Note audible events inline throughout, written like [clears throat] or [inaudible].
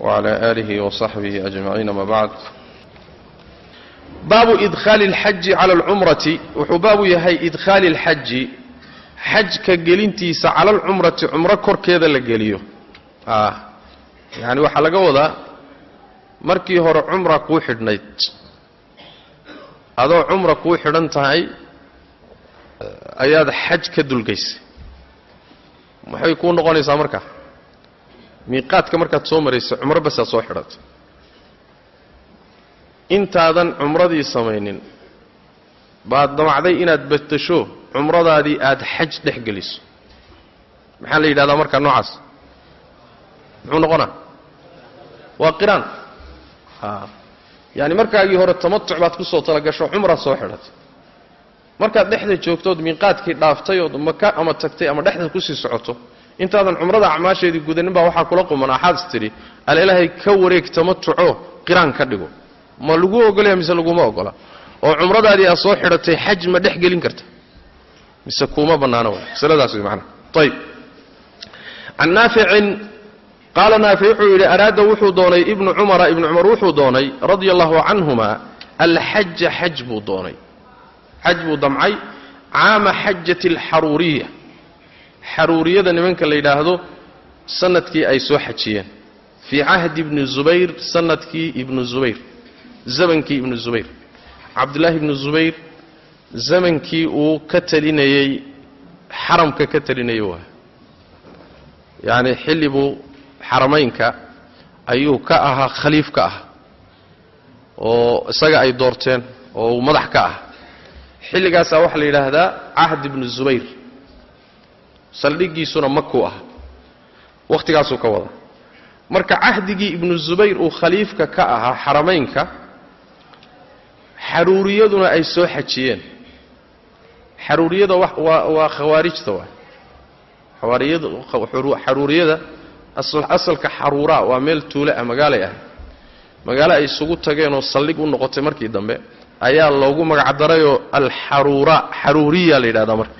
wcala aalihi wa saxbihi ajmaciin ama bacd baabu idhaali اlxaji cala alcumrati wuxuu baabu yahay idhaali اlxaji xajka gelintiisa cala alcumrati cumro korkeeda la geliyo yani waxaa laga wadaa markii hore cumra kuu xidhnayd adoo cumra kuu xidhan tahay ayaad xaj ka dulgaysay maxay kuu noqonaysaa marka miiqaadka markaad soo maraysay cumro basaad soo xidhatay intaadan cumradii samaynin baad damacday inaad batasho cumradaadii aad xaj dhex geliso. Maxaa la yidhahdaa markaa noocaas? Muxuu noqonaa? Waa qiraan. Yaani markaagii hore tamatuc baad ku soo talagasho cumraad soo xidhatay markaad dhexda joogtood miiqaadkii dhaaftay ood maka ama tagtay ama dhexda ku sii socoto intaadan cumrada acmaasheedii gudanin baa waxaa kula quman. Axaad is tidhi alilaahay ka wareeg tamatuco qiraan ka dhigo. Ma lagu ogolaya mise laguma ogola? Oo cumradaadii aad soo xidhatay xaj ma dhex gelin karta. Mise kuuma bannaano masaladaas way macnaha can naaficin qaala naafic wuxuu yidhi araada wuxuu doonay ibnu cumara. Ibnu cumar wuxuu doonay radia allahu canhuma alxaja xaj buu doonay. Xaj buu damcay caama xajati alxaruuriya xaruuriyada nimanka la yidhaahdo sannadkii ay soo xajiyeen. Fii cahdi ibni zubayr sannadkii ibnu zubayr zamankii ibnu zubayr. Cabdullaahi ibnu zubayr zamankii uu ka talinayey xaramka ka talinayay waay yacni xilli buu xaramaynka ayuu ka ahaa khaliif ka ah oo isaga ay doorteen oo uu madax ka ah xilligaasaa waxaa la yidhaahdaa cahd ibnu zubayr saldhiggiisuna makuu ah. Wakhtigaasuu ka wada. Marka cahdigii ibnu zubayr uu khaliifka ka ahaa xaramaynka xaruuriyaduna ay soo xajiyeen. Xaruuriyada waa khawaarijta waay xaruuriyada asalka xaruuraa waa meel tuule ah magaalay ah. Magaalo ay isugu tageenoo saldhig u noqotay markii dambe ayaa loogu magacdarayoo alxaruura xaruuriya la yidhahdaa marka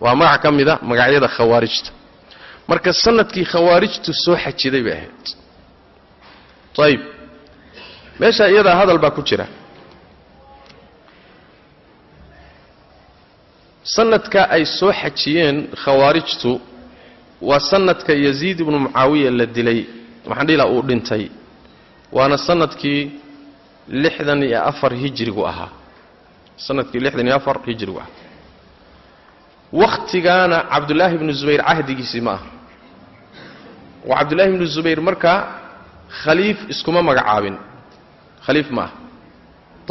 waa magac ka mida magacyada khawaarijta. Marka sannadkii khawaarijtu soo xajiday bay ahayd. Ayib meesha iyadaa hadal baa ku jira. Sanadka ay soo xajiyeen khawaarijtu waa sanadka yaziid ibnu mucaawiya la dilay. Laha uu dhintay. Waana sannadkii lixdan iyo afar hijrigu ahaa. Sanadkii lixdan iyo afar hijrigu ahaa wakhtigaana cabdullaahi ibnu zubayr cahdigiisii ma aha. Oo cabdullaahi ibnu zubayr markaa khaliif iskuma magacaabin. Khaliif ma aha.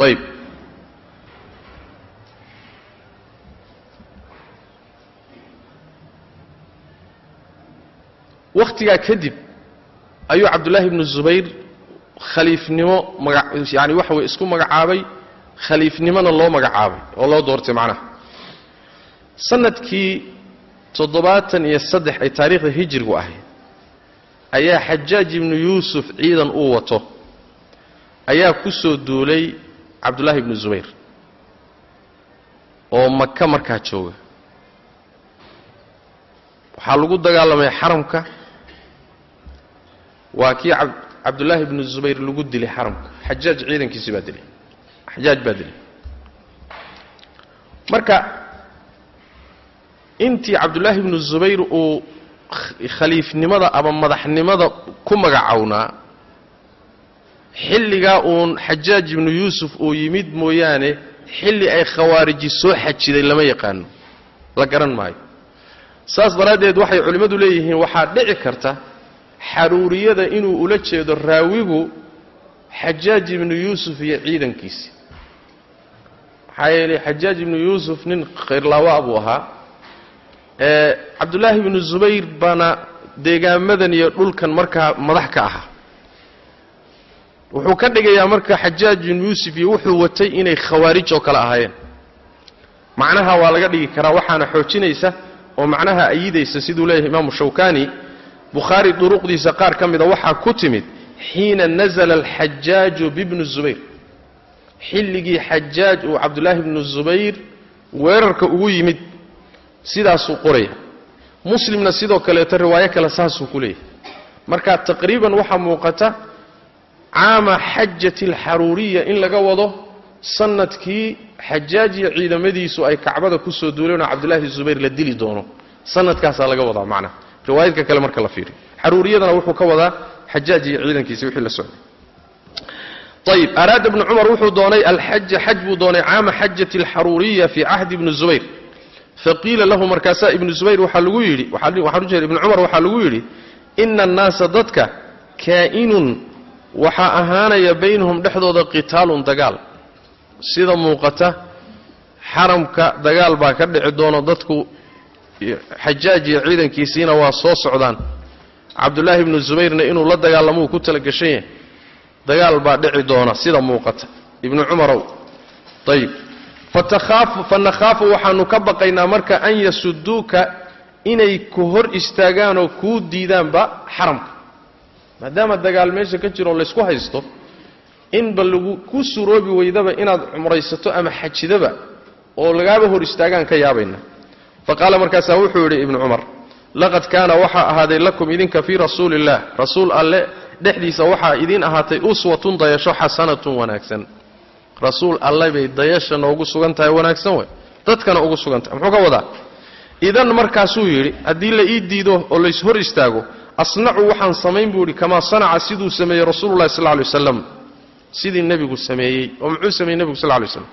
Ayib wakhtigaa kadib ayuu cabdullaahi ibnu zubayr khaliifnimo maga yaani waxa weye isku magacaabay khaliifnimona loo magacaabay oo loo doortay macnaha sannadkii toddobaatan iyo saddex ay taariikhda hijrigu ahayd ayaa xajaaj ibnu yuusuf ciidan uu wato ayaa ku soo duulay cabdullaahi ibnu zubayr oo maka markaa jooga. Waxaa lagu dagaalamay xaramka. Waa kii cabdullaahi ibnu zubayr lagu dilay xaramka. Xajaaj ciidankiisii baa dilay. Xajaaj baa dilay. Marka intii cabdullaahi ibnu zubayr uu khaliifnimada ama madaxnimada ku magacownaa xilligaa uun xajaaj ibnu yuusuf uu yimid mooyaane xilli ay khawaariji soo xajiday lama yaqaano. La garan maayo. Saas daraaddeed waxay culimmadu leeyihiin waxaa dhici karta xaruuriyada inuu ula jeedo raawigu xajaaj ibnu yuusuf iyo ciidankiisi. Maxaa yeelay xajaaj ibnu yuusuf nin khayrlaawaa buu ahaa cabdullaahi ibnu zubayr baana deegaamadan iyo dhulkan markaa madax ka ahaa. Wuxuu ka dhigayaa marka xajaaj bin yuusuf iyo wuxuu watay inay khawaarij oo kale ahaayeen. Macnaha waa laga dhigi karaa waxaana xoojinaysa oo macnaha ayidaysa siduu leeyahay imaamu shawkani bukhaari duruqdiisa qaar ka mida waxaa ku timid xiina nazla alxajaaju bibni zubayr. Xilligii xajaaj uu cabdulaahi bnu zubayr weerarka ugu yimid sidaasuu qoraya. Muslimna sidoo kaleeto riwaayo kale saasuu ku leeyahay. Marka taqriiban waxaa muuqata caama xajati alxaruuriya in laga wado sannadkii xajaaj ciidamadiisu ay kacbada ku soo duuleen oo cabdulaahi zubayr la dili doono. Sanadkaasaa laga wadaa macnaha riwaayadka kale marka la fiiriyo. Xaruuriyadana wuxuu ka wadaa xajaaj iyo ciidankiisi wixii la socday. Ayib araada ibnu cumar wuxuu doonay alxaja xaj buu doonay caama xajati alxaruuriya fii cahdi ibni zubayr faqiila lahu markaasaa ibnu zubayr waxaa lagu yidhi waxaan u jeeda ibnu cumar waxaa lagu yidhi ina annaasa dadka kaa'inun waxaa ahaanaya baynahum dhexdooda qitaalun dagaal. Sida muuqata xaramka dagaal baa ka dhici doono dadku xajaaj iyo ciidankiisiina waa soo socdaan. Cabdulaahi ibnu zubayrna inuu la dagaalamuu ku tala gashan yahay dagaal baa dhici doona sida muuqata. Ibnu cumarow ayib fa nakhaafu waxaanu ka baqaynaa marka an yasuduuka inay ku hor istaagaanoo kuu diidaanba xaramka. Maadaama dagaal meesha ka jiroo laysku haysto inba lagu ku suroobi weydaba inaad cumraysato ama xajidaba oo lagaaba hor istaagaan ka yaabayna. Fa qaala markaasaa wuxuu yidhi ibnu cumar laqad kaana waxaa ahaaday lakum idinka fii rasuuli illah rasuul alle dhexdiisa waxaa idiin ahaatay uswatun dayasho xasanatun wanaagsan rasuul alle bay dayasha noogu sugan tahay wanaagsan wey dadkana ugu sugan tahay. Muxuu ka wadaa? Idan markaasuu yidhi haddii la ii diido oo lays hor istaago asnacu waxaan samayn buu yidhi kamaa sanaca siduu sameeyey rasuululahi sal lay waslam sidii nebigu sameeyey oo muxuu sameeyey nebigu sal lay slam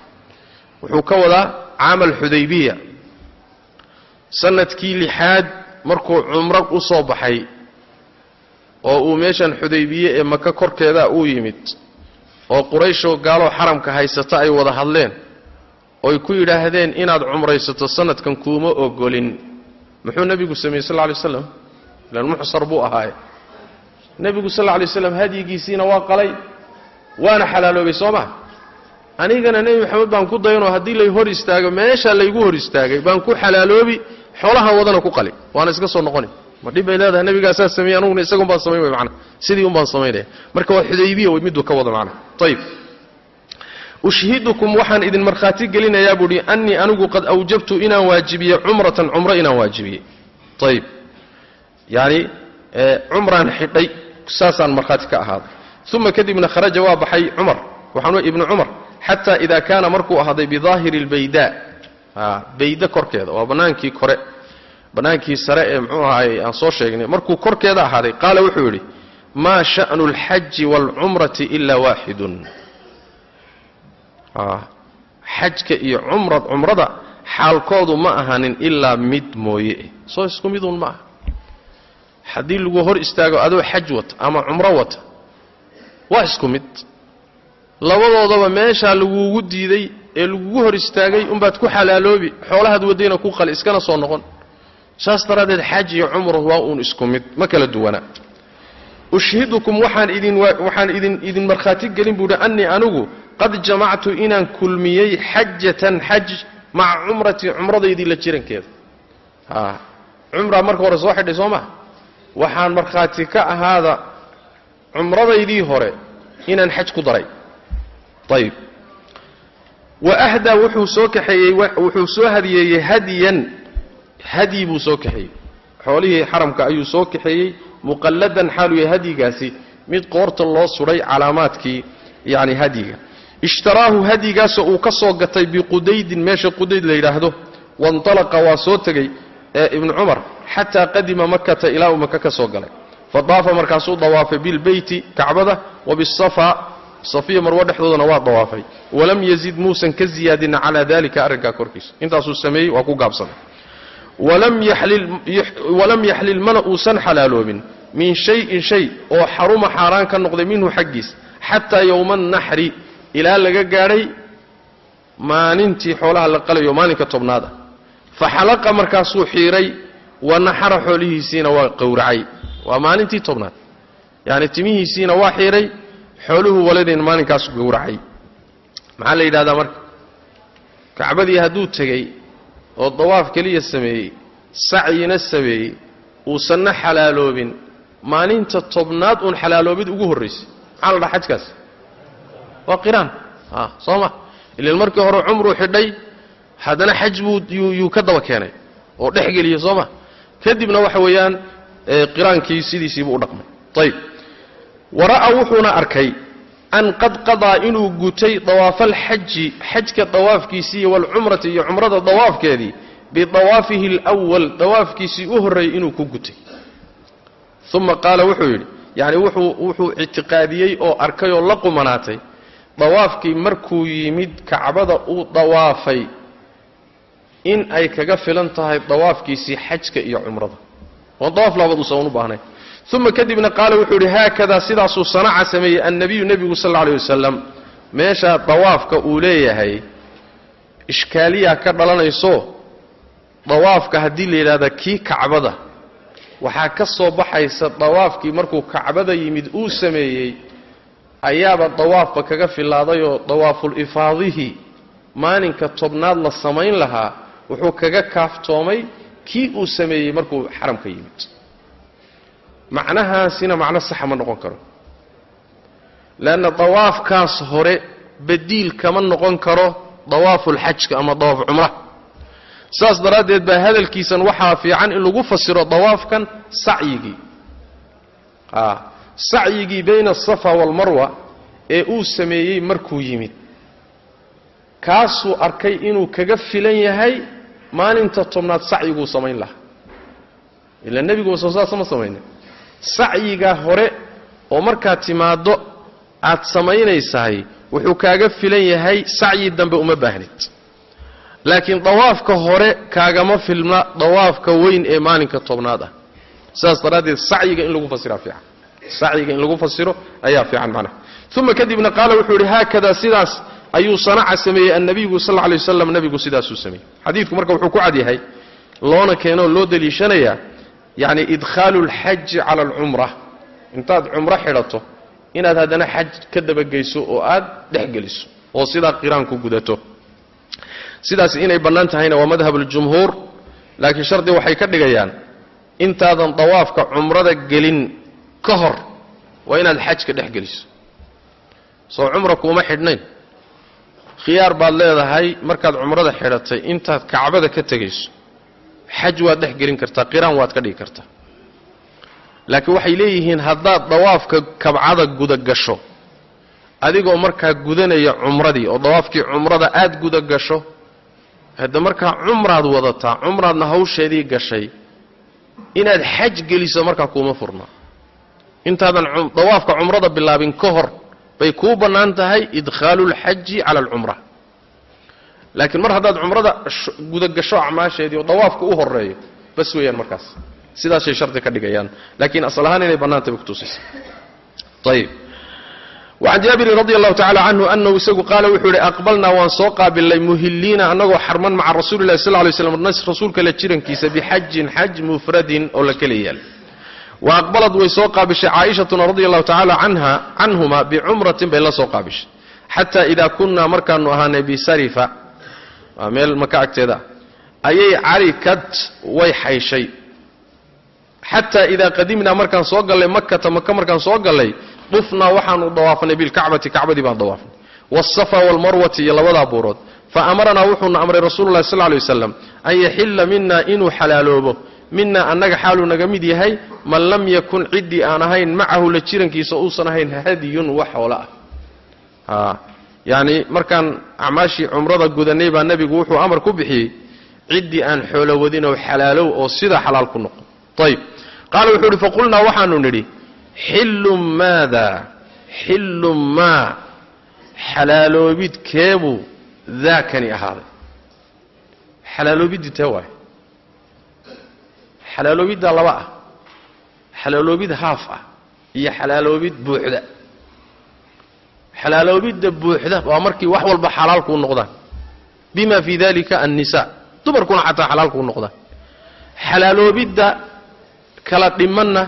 wuxuu ka wadaa caama alxudaybiya sannadkii lixaad markuu cumro u soo baxay oo uu meeshan xudaybiye ee maka korkeeda uu yimid oo qurayshoo gaaloo xaramka haysata ay wada hadleen oy ku yidhaahdeen inaad cumraysato sanadkan kuuma ogolin muxuu nebigu sameeyey sal lla lay slam ilaan muxsar buu ahaaye. Nebigu sal lla lay slam hadyigiisiina waa qalay waana xalaaloobay soo maa anigana nebi maxamed baan ku dayanoo haddii lay hor istaago meeshaa laygu hor istaagay baan ku xalaaloobi xoolaha wadana ku qali waana iska soo noqoni ma dhib bay leedahay nabigaasaa sameeyey anuguna isagun baan samayn wey mana sidii un baan marka waa xudaybiya wey miduu ka wada macna. Ayib ushhidukum waxaan idin markhaati gelinayaa buuhi annii anigu qad awjabtu inaan waajibiyey cumratan cumro inaan waajibiyey ayib yani cumraan xidhay saasaan markhaati ka ahaaday uma kadibna kharaja waa baxay cumar. Waxaan ibnu cumar. Xataa ida kaana markuu ahaaday bidaahiri lbayda bayda korkeeda waa bannaankii kore bannaankii sare ee muxuu ahaay aan soo sheegnay. Markuu korkeeda ahaaday qaala wuxuu yidhi maa sha'nu alxaji waalcumrati ila waaxidun xajka iyo cumra cumrada xaalkoodu ma ahanin ilaa mid mooye. Soo isku midun ma aha. Haddii lagu hor istaago adoo xaj wata ama cumro wata waa isku mid. Labadoodaba meeshaa laguugu diiday ee lagugu hor istaagay umbaad ku xalaaloobi xoolahaad wadayna ku qali iskana soo noqon saas daraaddeed xaj iyo cumru waa uun isku mid ma kala duwana. Ushhidukum waxaan idin waxaan idin idin markhaati gelin buuhi annii anigu qad jamactu inaan kulmiyey xajatan xaj maca cumratii cumradaydii la jirankeeda cumraa marka hore soo xidhay soo maha? Waxaan markhaati ka ahaada cumradaydii hore inaan xaj ku daray. Ayib wa ahdaa wuxuu soo kaxeeyey wuxuu soo hadiyeeyey hadyan hadyi buu soo kaxeeyey. Xoolihii xaramka ayuu soo kaxeeyey. Muqalladan xaaluu yahay hadyigaasi mid qoorta loo sudhay calaamaadkii yacni hadyiga ishtaraahu hadyigaasoo uu ka soo gatay biqudaydin meesha qudayd la yidhaahdo. Waintalaqa waa soo tegey ee ibnu cumar xataa qadima makata ilaa uu maka ka soo galay. Fadaafa markaasuu dawaafay bilbeyti kacbada wa bisafa safiya marwo dhexdoodana waa dawaafay. Walam yazid muusan ka ziyaadina calaa dalika arrinkaa korkiisa. Intaasuu sameeyey waa ku gaabsaday walam yaxlil mana uusan xalaaloobin min shayin shay oo xaruma xaaraan ka noqday minhu xaggiis xataa yowma annaxri ilaa laga gaadhay maalintii xoolaha la qalayo maalinka tobnaada fa xalaqa markaasuu xiiray wa naxara xoolihiisiina waa qowracay waa maalintii tobnaad yacni timihiisiina waa xiiray xooluhu waladeen maalinkaasu gowracay maxaa la yidhahdaa marka kacbadii hadduu tegey oo dawaaf keliya sameeyey sacyina sameeyey uusanna xalaaloobin maalinta tobnaad uun xalaaloobid ugu horraysay maxaa la dhaha xajkaas? Waa qiraan. A soo ma. Ilan markii hore cumruu xidhay haddana xaj buu yuu ka daba keenay oo dhex geliyey soo ma. Kadibna waxa weeyaan qiraankii sidiisiibuu u dhaqmay. Ayib wara'a wuxuuna arkay an qad qadaa inuu gutay dawaafalxaji xajka dawaafkiisii iyo walcumrati iyo cumrada dawaafkeedii bidawaafihi alwal dawaafkiisii u horreeyey inuu ku gutay. Uma qaala wuxuu yidhi yacni wuxuu ictiqaadiyey oo arkay oo la qumanaatay dawaafkii markuu yimid kacbada uu dawaafay in ay kaga filan tahay dawaafkiisii xajka iyo cumrada. Oon dawaaf labaad uusan u baahnayn uma kadibna qaala wuxuu yidhi haakadaa sidaasuu sanaca sameeyey annabiyu nebigu sal alay wasalam meesha dawaafka uu leeyahay ishkaaliyaa ka dhalanayso dawaafka haddii la yidhahda kii kacbada waxaa ka soo baxaysa dawaafkii markuu kacbada yimid uu sameeyey ayaaba dawaafba kaga filaadayoo dawaaful ifaadihii maalinka tobnaad la samayn lahaa wuxuu kaga kaaftoomay kii uu sameeyey markuu xaramka yimid macnahaasina macno saxa ma noqon karo. Leanna dawaafkaas hore badiil kama noqon karo dawaafulxajka ama dawaaf cumra. Saas daraaddeed baa hadalkiisan waxaa fiican in lagu fasiro dawaafkan sacyigii sacyigii bayna asafa waalmarwa ee uu sameeyey markuu yimid. Kaasuu arkay inuu kaga filan yahay maalinta tobnaad sacyiguu samayn lahaa. Ila nebiguba soo saasa ma samayna sacyigaa hore oo markaad timaaddo aad samaynaysahay wuxuu kaaga filan yahay sacyi dambe uma baahnid. Laakiin dawaafka hore kaagama filna dawaafka weyn ee maalinka tobnaad ah. Sidaas daraaddeed sacyiga in lagu fasiraa fiican. Sacyiga in lagu fasiro ayaa fiican macnaha. Uma kadibna qaala wuxuu yidhi haakadaa sidaas ayuu sanaca sameeyey annabiyu sal alla alay wasalam nebigu sidaasuu sameeyey. Xadiidku marka wuxuu ku cad yahay loona keenoo loo deliishanayaa yacni idkhaalu alxaji cala alcumra intaad cumro xidhato inaad haddana xaj ka dabageyso oo aad dhex geliso oo sidaa qiraan ku gudato. Sidaas inay bannaan tahayna waa madhab aljumhuur laakiin shardi waxay ka dhigayaan intaadan dawaafka cumrada gelin ka hor waa inaad xajka dhex geliso. Soo cumra kuuma xidhnayn. Khiyaar baad leedahay markaad cumrada xidhatay intaad kacbada ka tegayso xaj waad dhex gelin kartaa qiraan waad ka dhigi kartaa. Laakiin waxay leeyihiin haddaad dawaafka kabcada guda gasho adigoo markaa gudanaya cumradii oo dawaafkii cumrada aad guda gasho hadda markaa cumraad wadataa cumraadna hawsheedii gashay inaad xaj geliso markaa kuuma furna. Intaadan dawaafka cumrada bilaabin ka hor bay kuu bannaan tahay idkhaalu lxaji cala alcumra laakiin mar haddaad cumrada gudagasho acmaasheedii oo dawaafka u horeeyo bas weeyaan markaas. Sidaasay shardi ka dhigayaan. Laakiin asal ahaan inay bannaantay bay kutusaysa ayib wacan jaabirin radi allahu tacala canhu anahu isagu qaala wuxuu ihi aqbalnaa waan soo qaabilnay muhiliina annagoo xarman maca rasuuli lahi sal lay slam rasuulka la jirankiisa bixajin xaj mufradin oo la kala wa aqbalad way soo qaabishay caaishatuna radi allahu tacaala anha canhuma bicumratin bay la soo qaabishay. Xataa idaa kunnaa markaanu ahaanay bisarifa waa meel maka agteeda. Ayay carikad way xayshay. Xataa idaa qadimnaa markaan soo gallay makata maka markaan soo gallay dufnaa waxaanu dawaafnay bilkacbati kacbadii baan dawaafnay. Wasafa walmarwati iyo labadaa buurood fa amaranaa wuxuuna amray rasuululahi sal lay wasalam an yaxilla minaa inuu xalaaloobo. Minaa annaga xaaluu naga mid yahay man lam yakun ciddii aan ahayn macahu la jirankiisa uusan ahayn hadyun wax hoola ah yacni markaan acmaashii cumrada gudanay baa nebigu wuxuu amar ku bixiyey ciddii aan xoolo wadinoo xalaalow oo sidaa xalaal ku noqon. Ayb qaala wuxuu ihi faqulnaa waxaanu nidhi xillun maada xillun maa xalaaloobid keebuu daakani ahaaday. Xalaaloobiddii tee waaye. Xalaaloobiddaa laba ah xalaaloobid haaf ah iyo xalaaloobid buuxda xalaaloobidda buuxda waa markii wax walba xalaal kuu noqdaan bima fii dalika annisaa dumarkuna xataa xalaal kuu noqdaan xalaaloobidda kala dhimanna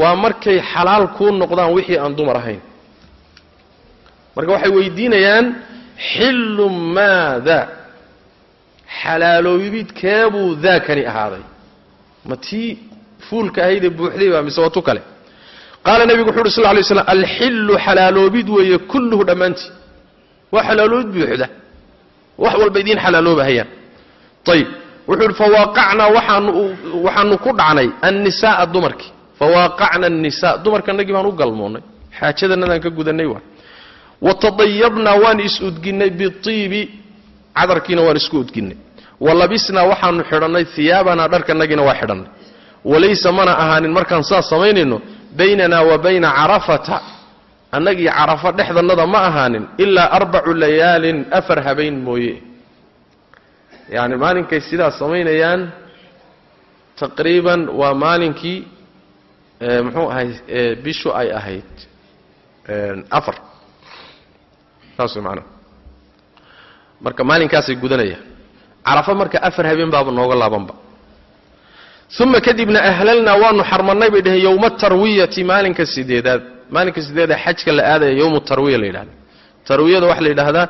waa markay xalaal kuu noqdaan wixii aan dumar ahayn. Marka waxay weydiinayaan xillu maada xalaaloobidkeebuu daakani ahaaday. Ma tii fuulka ahaydee buuxday baa mise waa tu kale qaala nebigu wuxu uhi sl lay slam alxillu xalaaloobid weeye kulluhu dhammaantii. Waa xalaaloobid buuxda wax walba idiin xalaaloobahayaan ayib wuxuu ihi fawaaqacnaa waxaanu ku dhacnay annisaaa dumarkii fawaaqacna annisaa dumarkanagii baan u galmoonnay xaajadanadaan ka gudannay waa wa tadayabnaa waan is-udginnay biiibi cadarkiina waan isku udginnay. Wa labisnaa waxaanu xidhannay hiyaabanaa dharkanagiina waa xidhannay. Walaysa mana ahaanin markaan saas samaynayno baynanaa wa bayna carafata. Annagii carafa dhexdannada ma ahaanin ilaa arbacu layaalin afar habayn mooye. Yacni maalinkay sidaas samaynayaan taqriiban waa maalinkii muxuu ahay bishu ay ahayd afar. Saas way macanaha marka maalinkaasay gudanayaan carafa marka afar habeen baaba nooga laabanba uma kadibna ahlalnaa waanu xarmannay bay dhaheen yowma tarwiyati maalinka sideedaad maalinka sideeda xajka la aadaya yowmu tarwiya la yidhahda tarwiyada waxaa la yidhaahdaa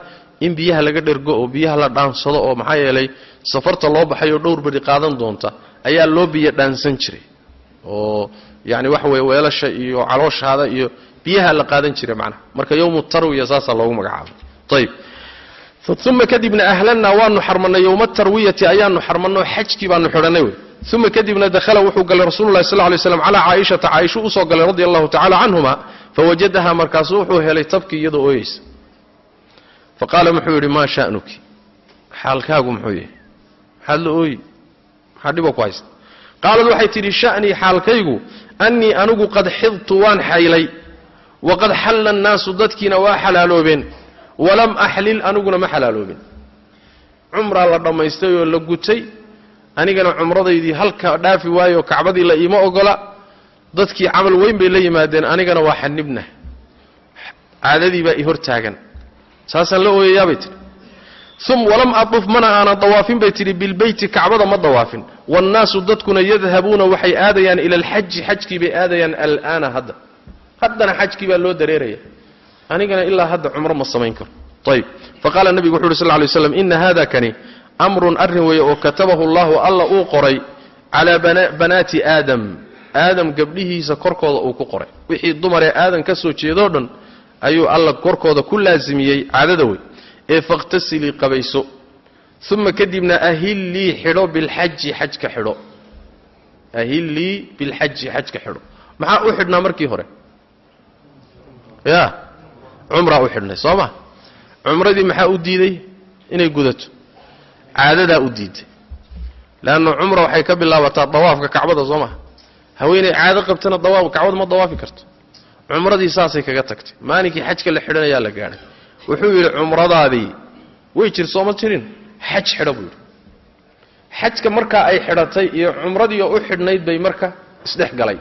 in biyaha laga dhergo oo biyaha la dhaansado oo maxaa yeelay safarta loo baxay oo dhowr beri qaadan doonta ayaa loo biyo dhaansan jiray oo yani waxa weye weelasha iyo calooshaada iyo biyaha la qaadan jiray macnaha marka yowmu tarwiya saasaa loogu magacaabay ayib uma kadibna ahlalnaa waanu xarmannay yowma tarwiyati ayaanu xarmannay oo xajkii baanu xidhannay wey uma kadibna dakhala wuxuu galay rasulu lahi sl lay slam calaa caaishata caaisho u soo galay radi allahu tacala canhuma fawajadaha markaasu wuxuu helay tabkii iyadoo ooyeysa faqaala muxuu yidhi maa sha'nuki xaalkaagu muxuu yahay maxaad la ooyi maxaa dhibo ku haysta qaalad waxay tidhi sha'nii xaalkaygu annii anigu qad xidtu waan xaylay waqad xalla annaasu dadkiina waa xalaaloobeen walam axlil aniguna ma xalaaloobin cumraa la dhammaystay oo la gutay anigana cumradaydii halka dhaafi waayo kacbadii la iima ogola dadkii camal weyn bay la yimaadeen anigana waa xanibna caadadii baa i hor taagan. Saasaan la ooyayaabay tidhi. Um walam aduf mana aanan dawaafin bay tidhi bilbeyti kacbada ma dawaafin. Waannaasu dadkuna yadhabuuna waxay aadayaan ila alxaji xajkii bay aadayaan alaana hadda. Haddana xajkii baa loo dareeraya. Anigana ilaa hadda cumro ma samayn karo. Ayb faqaala nebigu wuxu uhi sl lay slam ina hada kani amrun arrin weeye oo katabahu allahu alla uu qoray calaa banaati aadam. Aadam gabdhihiisa korkooda uu ku qoray. Wixii dumaree aadan ka soo jeedoo dhan ayuu alla korkooda ku laasimiyey caadada wey ee fakhtasilii qabayso. Uma kadibna ahillii xidho bilxaji xajka xidho. Ahillii bilxaji xajka xidho. Maxaa u xidhnaa markii hore? Ya cumraa u xidhnay soo ma? Cumradii maxaa u diiday? Inay gudato caadadaa u diiday leanna cumra waxay ka bilaabataa dawaafka kacbada soo maha. Haweenay caado qabtana kacbada ma dawaafi karto. Cumradii saasay kaga tagtay. Maalinkii xajka la xidhanayaa la gaadhay. Wuxuu yidhi cumradaadii way jir sooma jirin? Xaj xidho buu yidhi. Xajka markaa ay xidhatay iyo cumradii oo u xidhnayd bay marka isdhex galay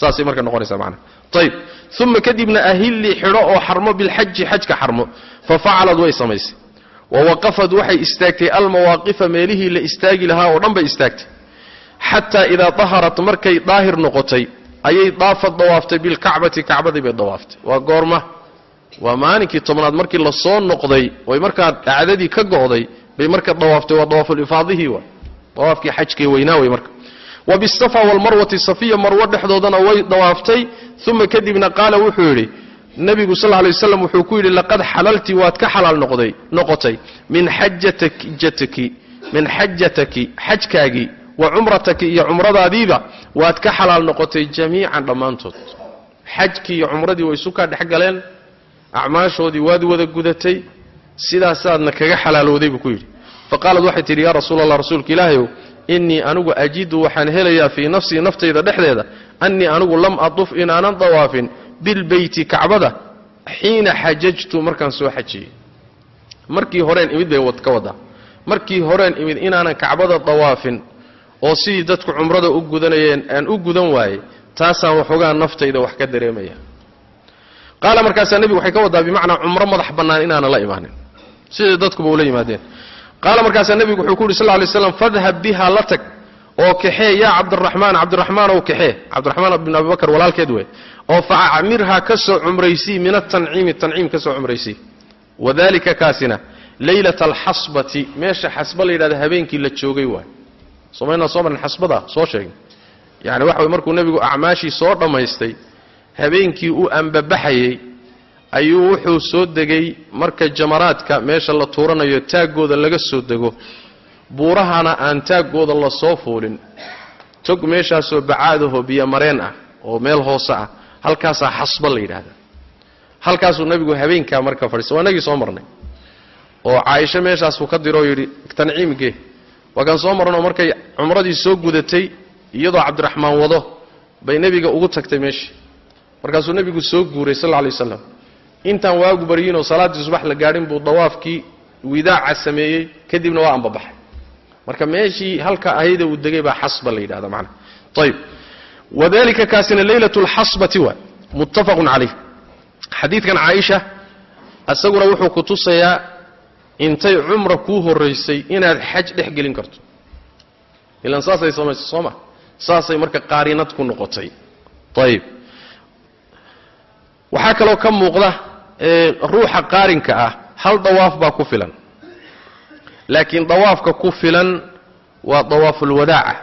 saasay marka noqonaysaa macnaha ayb uma kadibna ahillii xidho oo xarmo bilxaji xajka xarmo. Fa facalad way samaysay wa waqafad waxay istaagtay almawaaqifa meelihii la istaagi lahaa oo dhan bay istaagtay. Xataa idaa daharat markay daahir noqotay ayay daafad dawaaftay bilkacbati kacbadii bay dawaaftay waa goorma waa maalinkii tobnaad markii la soo noqday way markaa dhacdadii ka go'day bay marka dawaaftay waa dawaafulifaadihii wa dawaafkii xajkii weynaa wey marka. Wa bisafa walmarwati safiya marwo dhexdoodana way dawaaftay uma kadibna qaala wuxuu yidhi nebigu sal lay waslam wuxuu ku yidhi laqad xalalti waad ka xalaal noqotay. Min xajataki xajkaagii wa cumrataki iyo cumradaadiiba waad ka xalaal noqotay jamiican dhammaantood. Xajkii iyo cumradii way isu kaa dhex galeen acmaashoodii waad wada gudatay sidaasaadna kaga xalaalowday buu ku yidhi. Faqaalad waxay tidhi yaa rasuul allah rasuulka ilaahayow innii anigu ajidu waxaan helayaa fii nafsii naftayda dhexdeeda annii anigu lam aduf inaanan dawaafin bilbeyti kacbada xiina xajajtu markaan soo xajiyey. Markii horeen imid bay ka wadaa markii horeen imid inaanan kacbada dawaafin oo sidii dadku cumrada u gudanayeen aan u gudan waayey taasaan waxoogaa naftayda wax ka dareemaya. Qaala markaasaa nebigu waxay ka wadaa bimacnaa cumro madax bannaan inaanan la imaanin. Siday dadkuba ula yimaadeen. Qaala markaasaa nebigu wuxuu ku yidhi sal lay slam fadhab biha la tag. Oo kaxee yaa cabdiraxmaan cabdiraxmaanow kaxee. Cabdiraxmaan bin abi bakar walaalkeed wey oo fa acmirhaa ka soo cumraysii min atanciimi tanciim ka soo cumraysii. Wadalika kaasina leylata alxasbati meesha xasba la yidhahda habeenkii la joogay waay. Somaynaa soo marn xasbada soo sheegay yani waxa way markuu nebigu acmaashii soo dhammaystay habeenkii u ambabaxayey ayuu wuxuu soo degay marka jamaraadka meesha la tuuranayo taaggooda laga soo dego. Buurahana aan taaggooda la soo fuulin. Tog meeshaasoo bacaadahoo biyomareen ah oo meel hoose ah halkaasaa xasba la yidhaahda halkaasuu nebigu habeenkaa marka fadhiista waa nagii soo marnay. Oo caaisho meeshaasuu ka diroo yidhi tanciimgee waa kaan soo marnoo markay cumradii soo gudatay iyadoo cabdiraxmaan wado bay nebiga ugu tagtay meeshii markaasuu nebigu soo guuray sal alay waslam intaan waagu baryiinoo salaaddii subax la gaadhin buu dawaafkii widaaca sameeyey kadibna waa ambabaxay marka meeshii halka ahayda uu degay baa xasba la yidhahda macana ayib wadalika kaasina leylat lxasbati waa muttafaqun calayh xadiidkan caaisha isaguna wuxuu ku tusayaa intay cumra kuu horraysay inaad xaj dhex gelin karto ilaan saasay samaysay soo ma saasay marka qaarinad ku noqotay ayib waxaa kaloo ka muuqda ruuxa qaarinka ah hal dawaaf baa ku filan laakiin dawaafka ku filan waa dawaafulwadaaca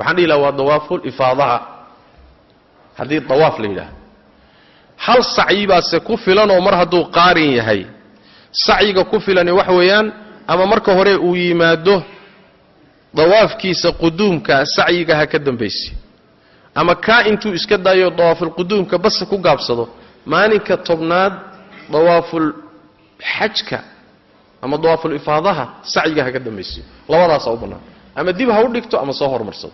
waxaan dhihi laha waa dawaafulifaadaha haddii dawaaf la yidhaaha hal sacyi ku filanoo mar hadduu qaarin yahay? Sacyiga ku filani waxa weeyaan ama marka hore uu yimaado dawaafkiisa quduumka sacyiga ha ka dambaysi. Ama kaa intuu iska daayo dawaafulquduumka base ku gaabsado maalinka tobnaad dawaaful xajka ama dawaaful ifaadaha sacyiga ha ka dambaysiyo labadaasaa u bannaan. Ama dib ha u dhigto ama soo horumarsado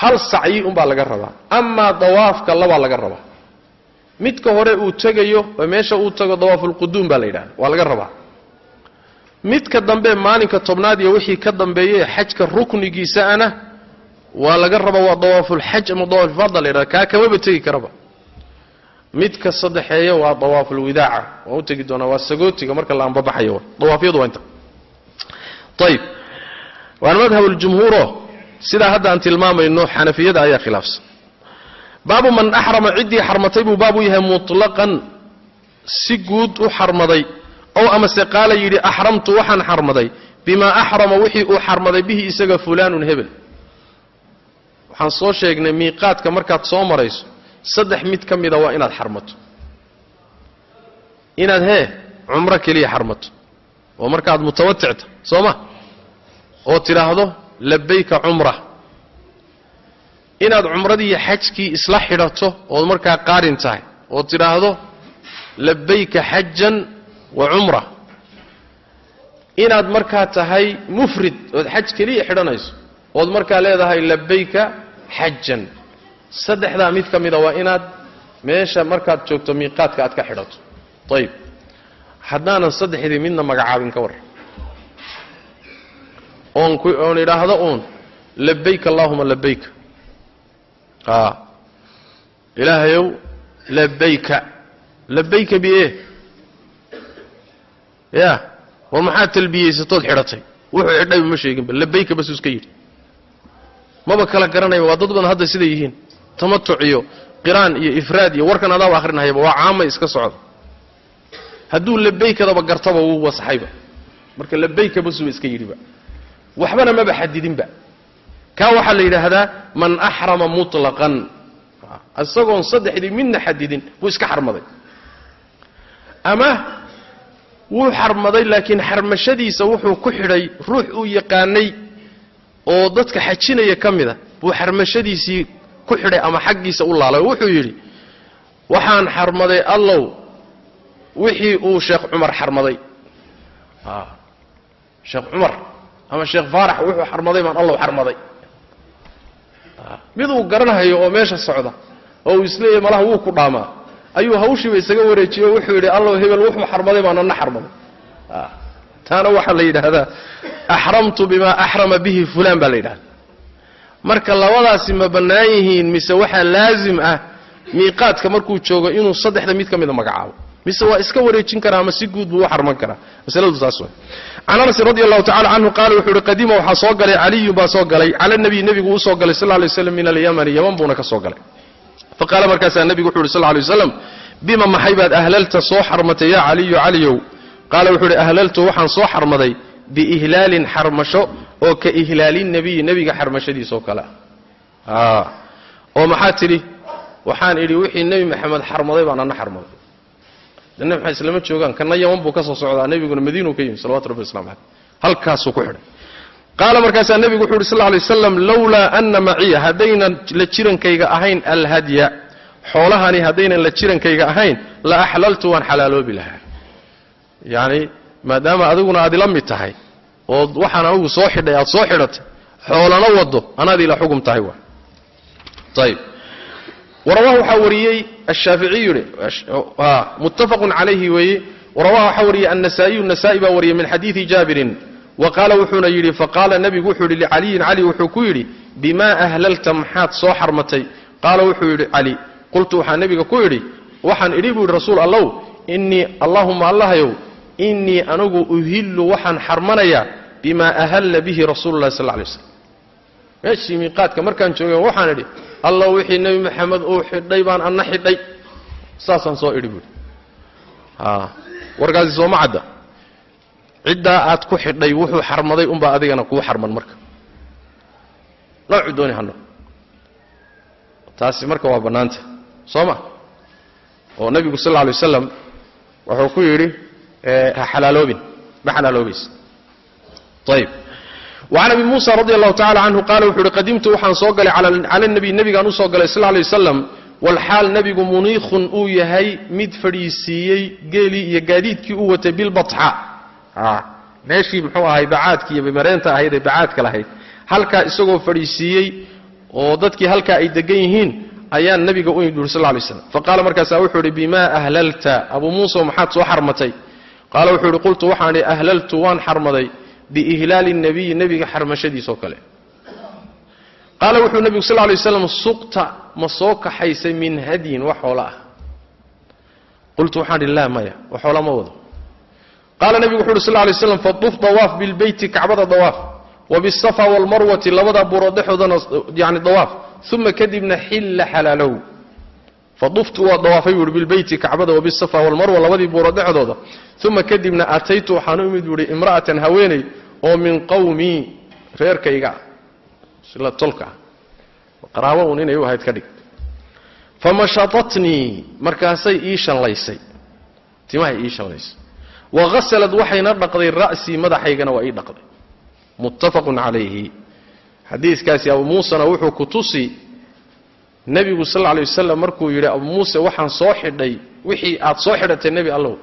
hal sacyi umbaa laga rabaa. Amaa dawaafka labaa laga rabaa. Midka hore uu tegayo oo meesha uu tago dawaafulquduum baa la yidhahda waa laga rabaa. Midka dambe maalinka tobnaad iyo wixii ka dambeeyey xajka ruknigiisaana waa laga raba waa dawaafulxaj ama dawaafulfaada la yidhahda kaa kamaba tegi karaba. Midka saddexeeya waa dawaafulwidaaca waan u tegi doonaa waa sagootiga marka la ambabaxayo dawaafyadu waa inta ayib waana madhabuljumhuuro sidaa hadda aan tilmaamayno xanafiyada ayaa khilaafsan. Baabu man axrama ciddii xarmatay buu baab u yahay mutlaqan si guud u xarmaday ow amase qaala yidhi axramtu waxaan xarmaday bimaa axrama wixii uu xarmaday bihi isaga fulaanun hebel. Waxaan soo sheegnay miiqaadka markaad soo marayso saddex mid ka mida waa inaad xarmato. Inaad hee cumro keliya xarmato. Oo markaad mutawaticta soo ma? Oo tidhaahdo labayka cumra inaad cumradii xajkii isla xidhato ood markaa qaarin tahay oo tidhaahdo labayka xajan wa cumra inaad markaa tahay mufrid ood xaj keliya xidhanayso ood markaa leedahay labayka xajan saddexdaa mid ka mida waa inaad meesha markaad joogto miiqaadka aad ka xidhato. Ayib haddaanan saddexdii midna magacaabin ka warran oon oon idhaahdo uun labayka allaahuma labayka a ilaahayow labayka labayka biye ya war maxaad talbiyeysatood xidhatay? Wuxuu xidhayba ma sheeginba labayka basuu iska yidhi. Maba kala garanayba waa dad badan hadda siday yihiin. Tamatuc iyo qiraan iyo ifraad iyo warkan adaaba akhrinahayaba waa caamay iska socda hadduu labaykadaba gartaba wuu wasaxayba. Marka labayka basuba iska yidhiba waxbana maba xadidinba. Kaa waxaa la yidhaahdaa man axrama mutlaqan. Isagoon saddexdii midna xadidin buu iska xarmaday. Ama wuu xarmaday laakiin xarmashadiisa wuxuu ku xidhay ruux uu yaqaanay oo dadka xajinaya ka mida buu xarmashadiisii ku xidhay ama xaggiisa u laalay. Oo wuxuu yidhi waxaan xarmaday allow wixii uu sheekh cumar xarmaday. Sheekh cumar ama sheekh faarax wuxuu xarmaday baan allow xarmaday. Miduu garanahayo oo meesha socda oo uu isleeyahy malaha wuu ku dhaamaa ayuu hawshiiba isaga wareejiyey oo wuxuu yidhi allow hebel wuxuu xarmaday baan anna xarmaday. Taana waxaa la yidhaahdaa axramtu bimaa axrama bihi fulaan baa la yidhahda marka labadaasi ma bannaan yihiin mise waxaa laazim ah miiqaadka markuu joogo inuu saddexda mid ka mida magacaabo mise waa iska wareejin karaa ama si guud buu u xarman karaa. Masaladu saas way. Can anasin radi allahu tacala canhu qaala wuxuu uhi qadima waxaa soo galay caliyun baa soo galay. Cala nabiy nebigu uu galay sal lay slam min alyamani yaman buuna ka soo galay. Faqaala markaasaa nebigu wuxu uhi sal lay waslam bima maxay baad ahlalta soo xarmatay yaa caliyu caliyow? Qaala wuxuu idhi ahlaltu waxaan soo xarmaday biihlaalin xarmasho oo ka ihlaali nebiyi nebiga xarmashadiisoo kale. Ah oo maxaa tidhi? Waxaan idhi wixii nebi maxamed xarmaday baan ana xarmaday nebi maxamed islama joogaan? Kana yaman buu ka soo socdaa. Nebiguna madiinuu ka yimi salawatu rabbi waslamu caleyh halkaasuu ku xidhay. Qaala markaasaa nebigu wuxu uhi sal lay waslam lowlaa ana maciya haddaynan la jirankayga ahayn alhadya xoolahani haddaynan la jirankayga ahayn la axlaltu waan xalaaloobi lahaa. Yacni maadaama adiguna aad ila mid tahay ood waxaan anugu soo xidhay aad soo xidhatay xoolana wado anaad ila xugum tahay waa. Ayb warawaha waxaa wariyey ashaaficiyu muttafaqun calayhi weeye warawaha waxaa wariyey annasaa'iyu nasa'i baa wariyey min xadiidi jaabirin wa qaala wuxuuna yidhi faqaala nebigu wuxuu yidhi licaliyin cali wuxuu ku yidhi bimaa ahlalta maxaad soo xarmatay qaala wuxuu yidhi cali qultu waxaa nebiga ku yidhi waxaan idhi buu yidhi rasuul allow innii allaahuma allahayow innii anigu uhillu waxaan xarmanayaa bimaa ahalla bihi rasuulu sal lay slam meeshii miiqaadka markaan joogeen waxaan idhi allow wixii nebi maxamed uu xidhay baan anna xidhay. Saasaan soo idhi buuhi warkaasi sooma cadda. Ciddaa aad ku xidhay wuxuu xarmaday unbaa adigana kuu xarman marka. Noocu dooni hano taasi marka waa bannaanta. Soo ma? Oo nebigu sal lla alay wasalam wuxuu ku yidhi ha xalaaloobin ma xalaaloobaysa ayib wacan abi muusa radi allahu tacala canhu qaala wuxuu uhi qadimtu waxaan soo galay cala nebiy nebigaan u soo galay sal lla alay wasalam walxaal nebigu muniikhun uu yahay mid fadhiisiiyey geelii iyo gaadiidkii u watay bilbatxa meeshii muxuu ahay bacaadki iyo bimareenta ahayd ee bacaadka lahayd halkaa isagoo fadhiisiiyey oo dadkii halkaa ay degan yihiin ayaan nabiga u yidhi sal lay slam faqaala markaasaa wuxuu idhi bimaa ahlalta? Abuu muusa maxaad soo xarmatay? Qaala wuxuu idhi qultu waxaan idhi ahlaltu waan xarmaday biihlaali nebiyi nebiga xarmashadiisoo kale. Qaala wuxuu nebigu sal lay waslam suqta ma soo kaxaysay min hadyin wax xoola ah. Qultu waxaan idhi laa maya wax xoola ma wado. Qaala nebigu wuxu uhi sal lay slam faduf dawaaf bilbeyti kacbada dawaaf wa bisafa waalmarwati labada buurood dhexoodana yani dawaaf uma kadibna xilla xalaalow faduftu waa dawaafay buuhi bilbeyti kacbada wa bisafa waalmarwa labadii buurood dhexdooda uma kadibna ataytu waxaan u imid buuhi imra'atan haweeney oo min qawmii reerkayga ah sila tolka ah qaraabo uun inay u ahayd ka dhig famashatatnii markaasay ii shanlaysay timahay ii shanlaysay wahasalad waxayna dhaqday ra'sii madaxaygana waa ii dhaqday muttafaqun calayhi xadiiskaasi abu muusena wuxuu ku tusi nebigu sal lla alay wasalam markuu yidhi abu muuse waxaan soo xidhay wixii aad soo xidhatay nebi allow.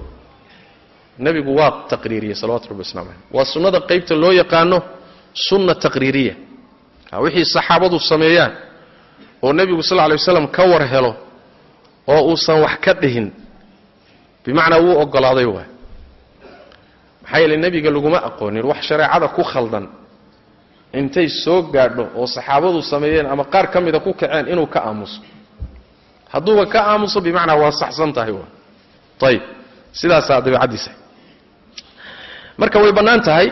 Nebigu waa taqriiriyey salawatu rabbi waslamu caleyh waa sunnada qaybta loo yaqaano sunna taqriiriya. Wixii saxaabadu sameeyaan oo nebigu sal lla lay wasalam ka war helo oo uusan wax ka dhihin bimacnaa wuu oggolaaday waay. Maxaa yeele nebiga laguma aqoonin wax shareecada ku khaldan intay soo gaadho oo saxaabadu sameeyeen ama qaar ka mida ku kaceen inuu ka aamuso. Hadduuba ka aamuso bimacnaa waa saxsan tahay waa. Ayib sidaasaa dabeicaddiisa marka way bannaan tahay.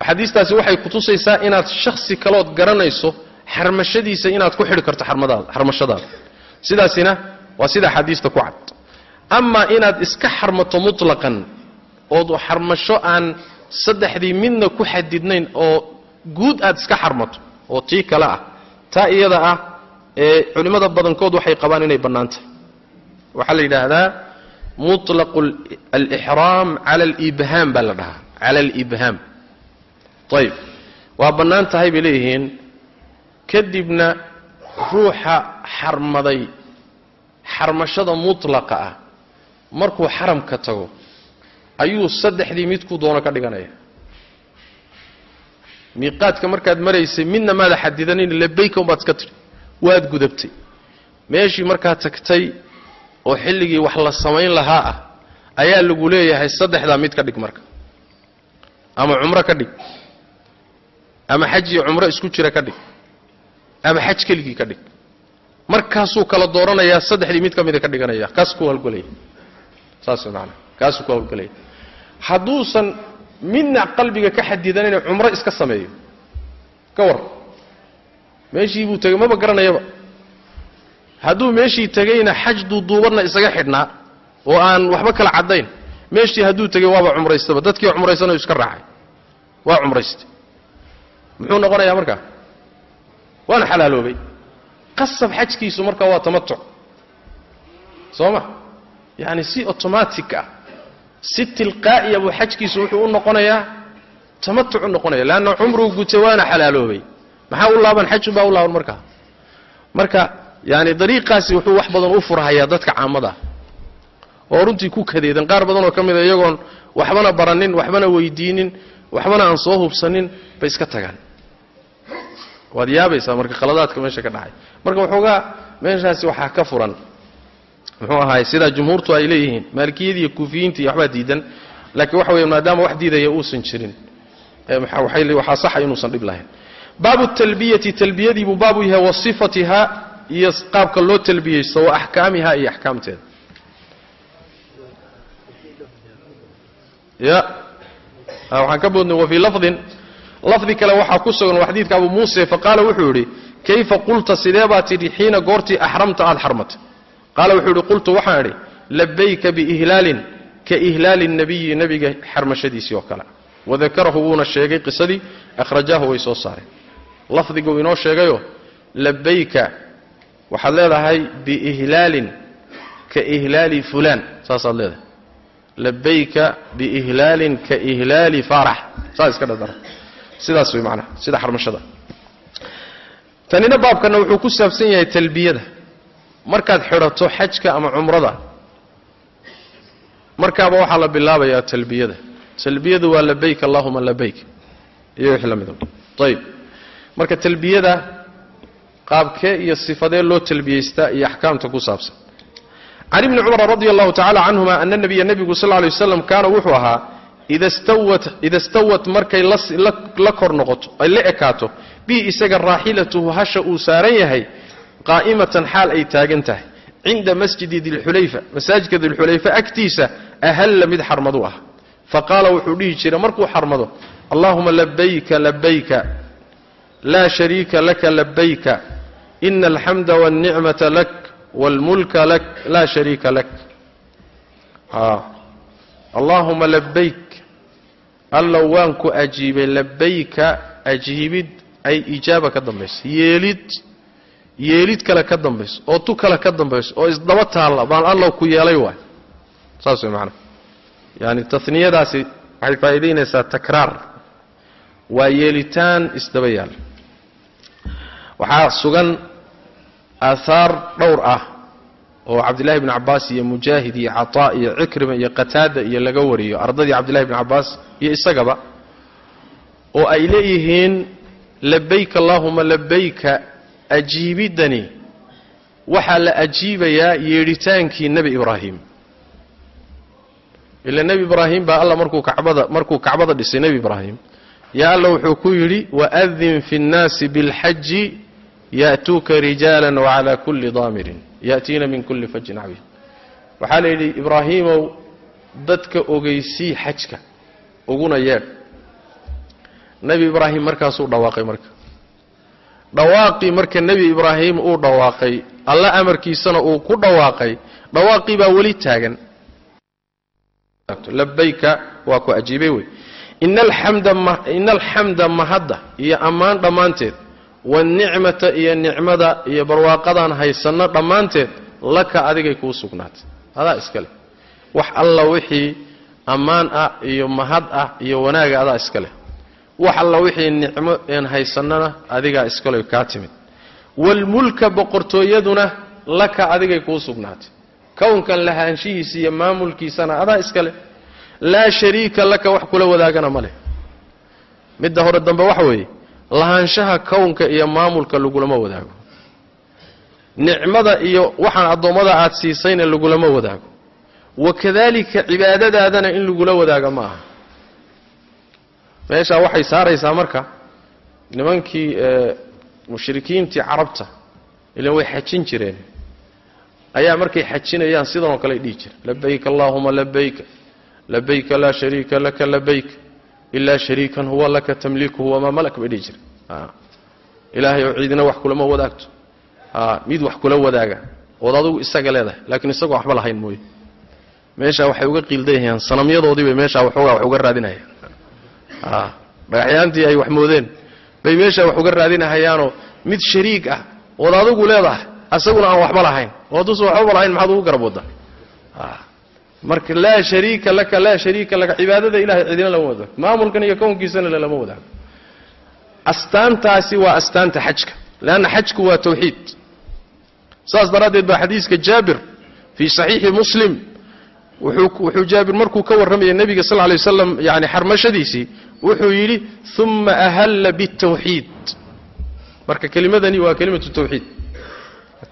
Axaadiistaasi waxay kutusaysaa inaad shaksi kalood garanayso xarmashadiisa inaad ku xidhi karto xarmashadaada. Sidaasina waa sida axaadiista ku cad. Amaa inaad iska xarmato mutlaqan ood xarmasho aan saddexdii midna ku xadidnayn oo guud aad iska xarmato oo tii kale ah taa iyada ah ee culimmada badankood waxay qabaan inay bannaan tahay waxaa la yidhaahdaa mutlaqu alixraam cala alibhaam baa la dhahaa. Cala alibhaam ayib waa bannaan tahay bay leeyihiin. Kadibna ruuxa xarmaday xarmashada mutlaqa ah markuu xaramka tago ayuu saddexdii midku doono ka dhiganaya miiqaadka markaad maraysay midna maada xadidanin labayka umbaad iska tidhi. Waad gudabtay. Meeshii markaad tagtay oo xilligii wax la samayn lahaa ah ayaa lagu leeyahay saddexdaa mid ka dhig marka. Ama cumro ka dhig. Ama xaj iyo cumro isku jira ka dhig. Ama xaj keligii ka dhig. Markaasuu kala dooranayaa saddexdii mid ka mida ka dhiganaya kaas ku hawlgelaya saas maanaa kaasuu ku hawlgelaya hadduusan midna qalbiga ka xadidanayna cumro iska sameeyo. Ka war. Meeshii buu tegey maba garanayaba. Hadduu meeshii tegayna xaj duuduubanna isaga xidhnaa oo aan waxba kala caddayn meeshii hadduu tegay waaba cumraystaba. Dadkii cumraysanayu iska raacay. Waa cumraystay muxuu noqonayaa markaa waana xalaaloobay. Qasab xajkiisu marka waa tamatuc soo ma? Yacani si automatic ah si tilqaa'iya buu xajkiisu wuxuu u noqonayaa tamatuc u noqonaya leanna cumruu gutay waana xalaaloobay. Maxaa u laaban? Xajun baa u laaban markaa marka yaani dariiqaasi wuxuu wax badan u furhayaa dadka caamada. Oo runtii ku kadeedan. Qaar badan oo ka mida iyagoon waxbana baranin waxbana weydiinin waxbana aan soo hubsanin bay iska tagaan. Waad yaabaysaa marka khaladaadka meesha ka dhacay. Marka waxoogaa meeshaasi waxaa ka furan muxuu ahaay sidaa jumhuurtu ay leeyihiin maalikiyadii iyo kuufiyiinta waxbaa diidan laakiin waxa weeye maadaama wax diidaya uusan jirin waxaa saxa inuusan dhib lahayn. Baabu talbiyati talbiyadii buu baabu yahay wa sifatiha iyo qaabka loo talbiyeysto wa axkaamiha iyo axkaamteeda. Ya waxaan ka boodnay wa fii lafdin lafdi kale waxaa ku sugan waa abu muuse faqaala wuxuu yidhi kayfa qulta sidee baa tidhi xiina goortii axramta aad xarmatay qaala wuxuu yidhi qultu waxaan idhi labayka biihlaalin ka ihlaali nabiyi nebiga xarmashadiisii oo kale. Wadakarahu wuuna sheegay qisadii akhrajaahu way soo saareen. Lafdiguu inoo sheegayo labayka waxaad leedahay biihlaalin ka ihlaali fulaan. Saasaad leedahay. Labayka biihlaalin ka ihlaali faarax. Saas iska dhadara sidaas way macnaha sida xarmashada. Tanina baabkanna wuxuu ku saabsan yahay talbiyada markaad xidhato xajka ama cumrada markaaba waxaa la bilaabayaa talbiyada. Talbiyadu waa labayk allahuma labayk iyo wixii la ayib marka talbiyada qaabkee iyo sifadee loo talbiyeystaa iyo axkaamta ku saabsan. Can ibni cumar radi allahu tacala canhuma ana nabiya nebigu sal lay waslam kaana wuxuu ahaa ida stawat markay la kor noqoto ay la ekaato bii isaga raaxilatuhu hasha uu saaran yahay qaa'imatan xaal ay taagan tahay. Cinda masjidi dilxulayfa masaajidka dilxulayfa agtiisa ahalla mid xarmadu ah. Faqaala wuxuu dhihi jiray markuu xarmado allahuma labayka labayka laa shariika laka labayka ina alxamda wاlnicmata lak wاlmulka lak laa shariika lak. Allaahuma labayk allow waan ku ajiibay labayka ajiibid ay ijaaba ka dambayso yeelid yeelid kale ka dambayso oo tu kale ka dambayso oo isdaba taalla baan allow ku yeelay waay. Saas way macnaa yaani taniyadaasi waxay faa'iidaynaysaa takraar. Waa yeelitaan isdaba yaal. Waxaa sugan aahaar dhowr ah oo cabdillahi bni cabbaas iyo mujaahid iyo cataa iyo cikrima iyo qataada iyo laga wariyo ardadii cabdillahi bni cabbaas iyo isagaba oo ay leeyihiin labayk allaahuma labayka ajiibidani. Waxaa la ajiibayaa yeedhitaankii nebi ibraahim ila nebi ibraahim baa alla markuu kacbada markuu kacbada dhisay nebi ibraahim yaa alla wuxuu ku yidhi waadin fi nnaasi bilxaji ya'tuuka rijaala wacalaa kulli daamirin. Ya'tiina min kulli fajin cabiid waxaa la yidhi ibraahiimow dadka ogeysii xajka uguna yeedh. Nebi ibraahim markaasuu dhawaaqay marka dhawaaqii marka nebi ibraahim uu dhawaaqay alla amarkiisana uu ku dhawaaqay dhawaaqii baa weli taagan. Labayka waa ku ajiibay wey. Ina alxamda mahadda iyo ammaan dhammaanteed wanicmata iyo nicmada iyo barwaaqadaan haysanno dhammaanteed laka adigay kuu sugnaatay. Adaa iska leh. Wax alla wixii ammaan ah iyo mahad ah iyo wanaaga adaa iska leh wax alla wixii nicmo een haysannana adigaa iskale kaa timid. Waalmulka boqortooyaduna laka adigay kuu sugnaatay. Kownkan lahaanshihiisa iyo maamulkiisana adaa iska leh. Laa shariika laka wax kula wadaagana ma leh. Midda hore dambe waxa weeye lahaanshaha kownka iyo maamulka lagulama wadaago. Nicmada iyo waxaan addoommada aad siisayna lagulama wadaago. Wakadalika cibaadadaadana in lagula wadaaga ma aha meeshaa waxay saaraysaa marka nimankii mushrikiintii carabta ilan way xajin jireen. Ayaa markay xajinayaan sidanoo kale dhihi jira. Labayk allaahuma labayka labayka laa shariika laka labayk ilaa shariikan huwa laka tamlikuhu wamaa malak bay dhihi jira ilaahay oo ciidina wax kulama wadaagto. Mid wax kula wadaaga ood adugu isaga leedahay laakiin isagoo waxba lahayn mooye. Meeshaa waxay uga qiildayayaan sanamyadoodiibay meeshaa waxoogaa wax uga raadinayaan dhagaxyaantii ay wax moodeen. Bay meeshaa wax uga raadinahayaanoo mid shariig ah ood adugu leedahay asaguna aan waxba lahayn. Oo hadduusan waxbaba lahayn maxaad ugu garab waddaa marka laa shariika laka laa shariika laka cibaadada ilahay cidina lama wadaago maamulkan iyo kownkiisana lama wadaago astaantaasi waa astaanta xajka. Leanna xajku waa tawxiid. Saas daraaddeed baa xadiiska jaabir fii saxiixi muslim wuxuu jaabir markuu ka warramaya nebiga sal lay waslam yani xarmashadiisii wuxuu yidhi uma ahalla bitawxiid. Marka kelimadani waa kelimatu tawxiid.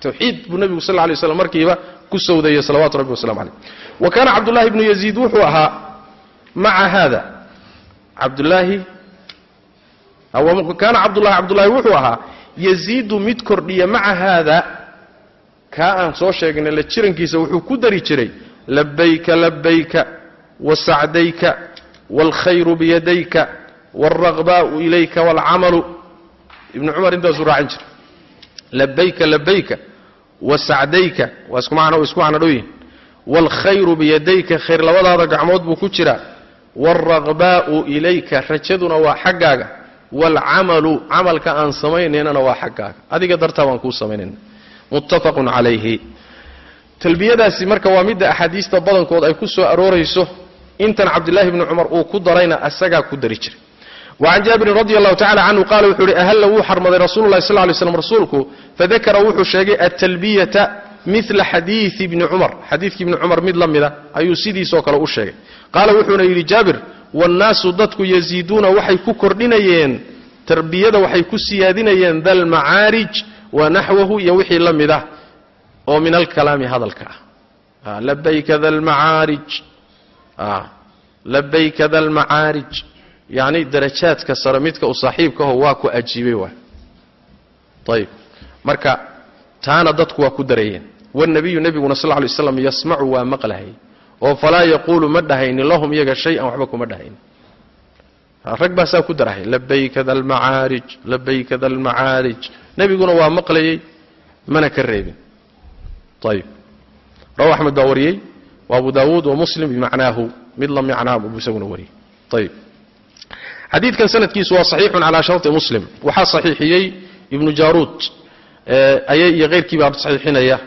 Tawxiid buu nebigu sal lay waslam markiiba ku sawdayey salawatu rabbi waslamu caleyh wa kaana cabdullahi bnu yaziid wuxuu ahaa maca haada. Cabdulaahi kaana cabdullahi cabdullaahi wuxuu ahaa yaziidu mid kordhiya maca haada. Kaa aan soo sheegnay la jirankiisa wuxuu ku dari jiray labayka labayka wasacdayka waalkhayru biyadayka waalraqbaa'u ilayka waalcamalu ibnu cumar intaasuu raacin jiray. Labayka labayka wasacdayka waa isku macno isku macno dhow yihiin waalkhayru biyadayka khayr labadaada gacmood buu ku jiraa waalraqbaa'u ilayka rajaduna waa xaggaaga. Waalcamalu camalka aan samaynaynana waa xaggaaga. Adiga dartaa waan kuu samaynayna muttafaqun calayhi talbiyadaasi marka waa midda axaadiista badankood ay ku soo aroorayso intan cabdilaahi bni cumar uu ku darayna asagaa ku dari jiray. Wacan jaabirin radi allahu tacala canhu qaala wuxuu uhi ahalla wuu xarmaday rasulu lahi sal ly slam rasuulku? Fadakara wuxuu sheegay atalbiyata mila xadiii bni cumar. Xadiidkii ibni cumar mid la mida ayuu sidiisoo kale u sheegay. Qaala wuxuuna yidhi jaabir wannaasu dadku yaziiduuna waxay ku kordhinayeen tarbiyada waxay ku siyaadinayeen dalmacaarij wa naxwahu iyo wixii la mid ah oo min alkalaami hadalka ah. Labayka dalmacaarij labayka dalmacaarij yacni darajaadka sare midka u saaxiibkaho waa ku ajiibay waay ayib marka taana dadku waa ku darayeen wanabiyu nebiguna sal ly slam yasmacu waa maqlahay. Oo falaa yaquulu ma dhahaynin lahum iyaga shay-an waxba kuma dhahaynin rag baasaa ku darahay labayka dalmacaarij labayka dalmacaarij nebiguna waa maqlayey mana ka reebin ayib rawa axmed baa wariyey wa abu daawuud wa bimacnaahu mid la macnaa buu isaguna wariyey ayib xadiidkan sanadkiisu waa saxiixun calaa sharti muslim waxaa saxiixiyey ibnu jaaruud ayay iyo keyrkii baa saxiixinaya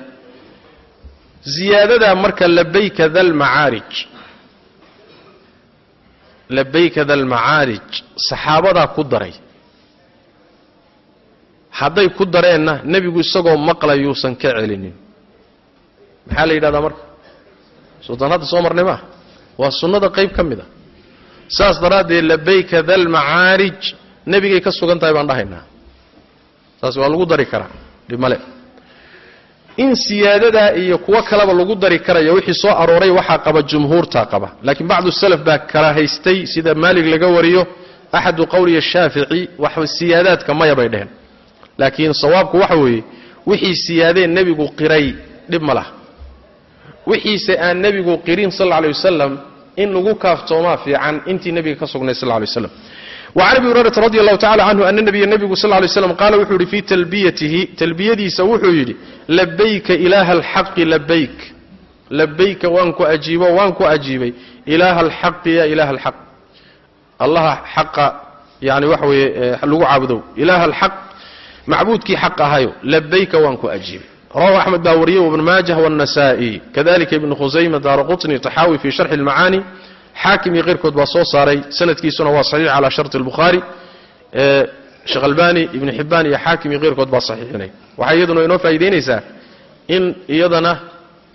ziyaadadaa marka labayka dalmacaarij labayka dalmacaarij saxaabadaa ku daray hadday ku dareenna nebigu isagoo maqlayuusan ka celinin maxaa la yidhahdaa marka? Sultaan hadda waa sunnada qayb ka mid a. Saas daraaddeed labayka dalmacaarij nebigay ka sugan tahay baan dhahaynaa. Saas waa lagu dari karaa. Dhib in siyaadadaa iyo kuwo kaleba lagu dari karayo wixii soo arooray waxaa qaba jumhuurtaa qaba. Laakiin bacdu salaf baa kala haystay sida maalig laga wariyo axadu qowliya shaafici wax siyaadaadka maya bay dheheen laakiin sawaabku waxa weeye wixii siyaadeen nebigu qiray dhib ma laha wixiise aan nebigu qirin sal alay wasalam in lagu kaaftoomaa fiican intii nebiga ka sugnay sal lay waslam wacan abi hurayrata radi allahu tacala canhu ana nabiya nebigu sal lay slam qaala wuxuu yidhi fii talbiyatihi talbiyadiisa wuxuu yidhi labayka ilaaha alxaqi labayk labayka waan ku ajiibo waan ku ajiibay. Ilaaha alxaqi ya ilaaha alxaq. Allaha xaqa yani waxa weeye lagu caabudow. Ilaaha alxaq macbuudkii xaq ahayo labayka waan ku ajiibay rawahu axmed baa wariyey wibn maajah wاnasaa'i kadalika ibnu khusayma daara quطni taxaawi fi sharxi اlmacaani xaakim iyo keyrkood baa soo saaray sanadkiisuna waa saxiix calaa sharti اlbukhaari sheekh albani ibnu xibaan iyo xaakim iyo keyrkood baa saxiixinay waxay iyaduna inoo faa'idaynaysaa in iyadana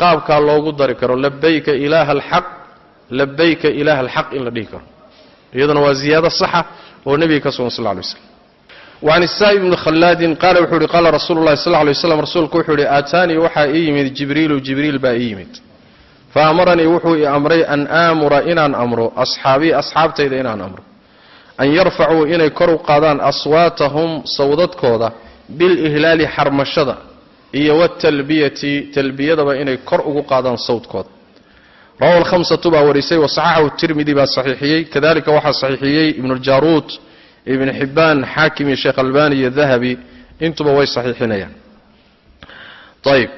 qaabkaa loogu dari karo labayka ilaaha alxaq labayka ilaaha alxaq in la dhihi karo iyaduna waa ziyaado saxa oo nebiga ka sugan sal lla alay waslam wacan isaa'ib bni khallaadin qaala wuxuu yidhi qaala rasuulu llahi sal ly slam rasuulku wuxuu yidhi aataanii waxaa ii yimid jibriilu jibriil baa ii yimid fa amaranii wuxuu i amray an aamura inaan amro asxaabii asxaabtayda inaan amro an yarfacuu inay kor u qaadaan aswaatahum sawdadkooda bilihlaali xarmashada iyo watalbiyati talbiyadaba inay kor ugu qaadaan sawdkooda rawahu lhamsatu baa warisay wasaxaxahu tirmidi baa saxiixiyey kadalika waxaa saxiixiyey ibnuljaruud ibn xibbaan xaakim iyo sheekh albani iyo dahabi intuba way saxiixinayaan. Ayb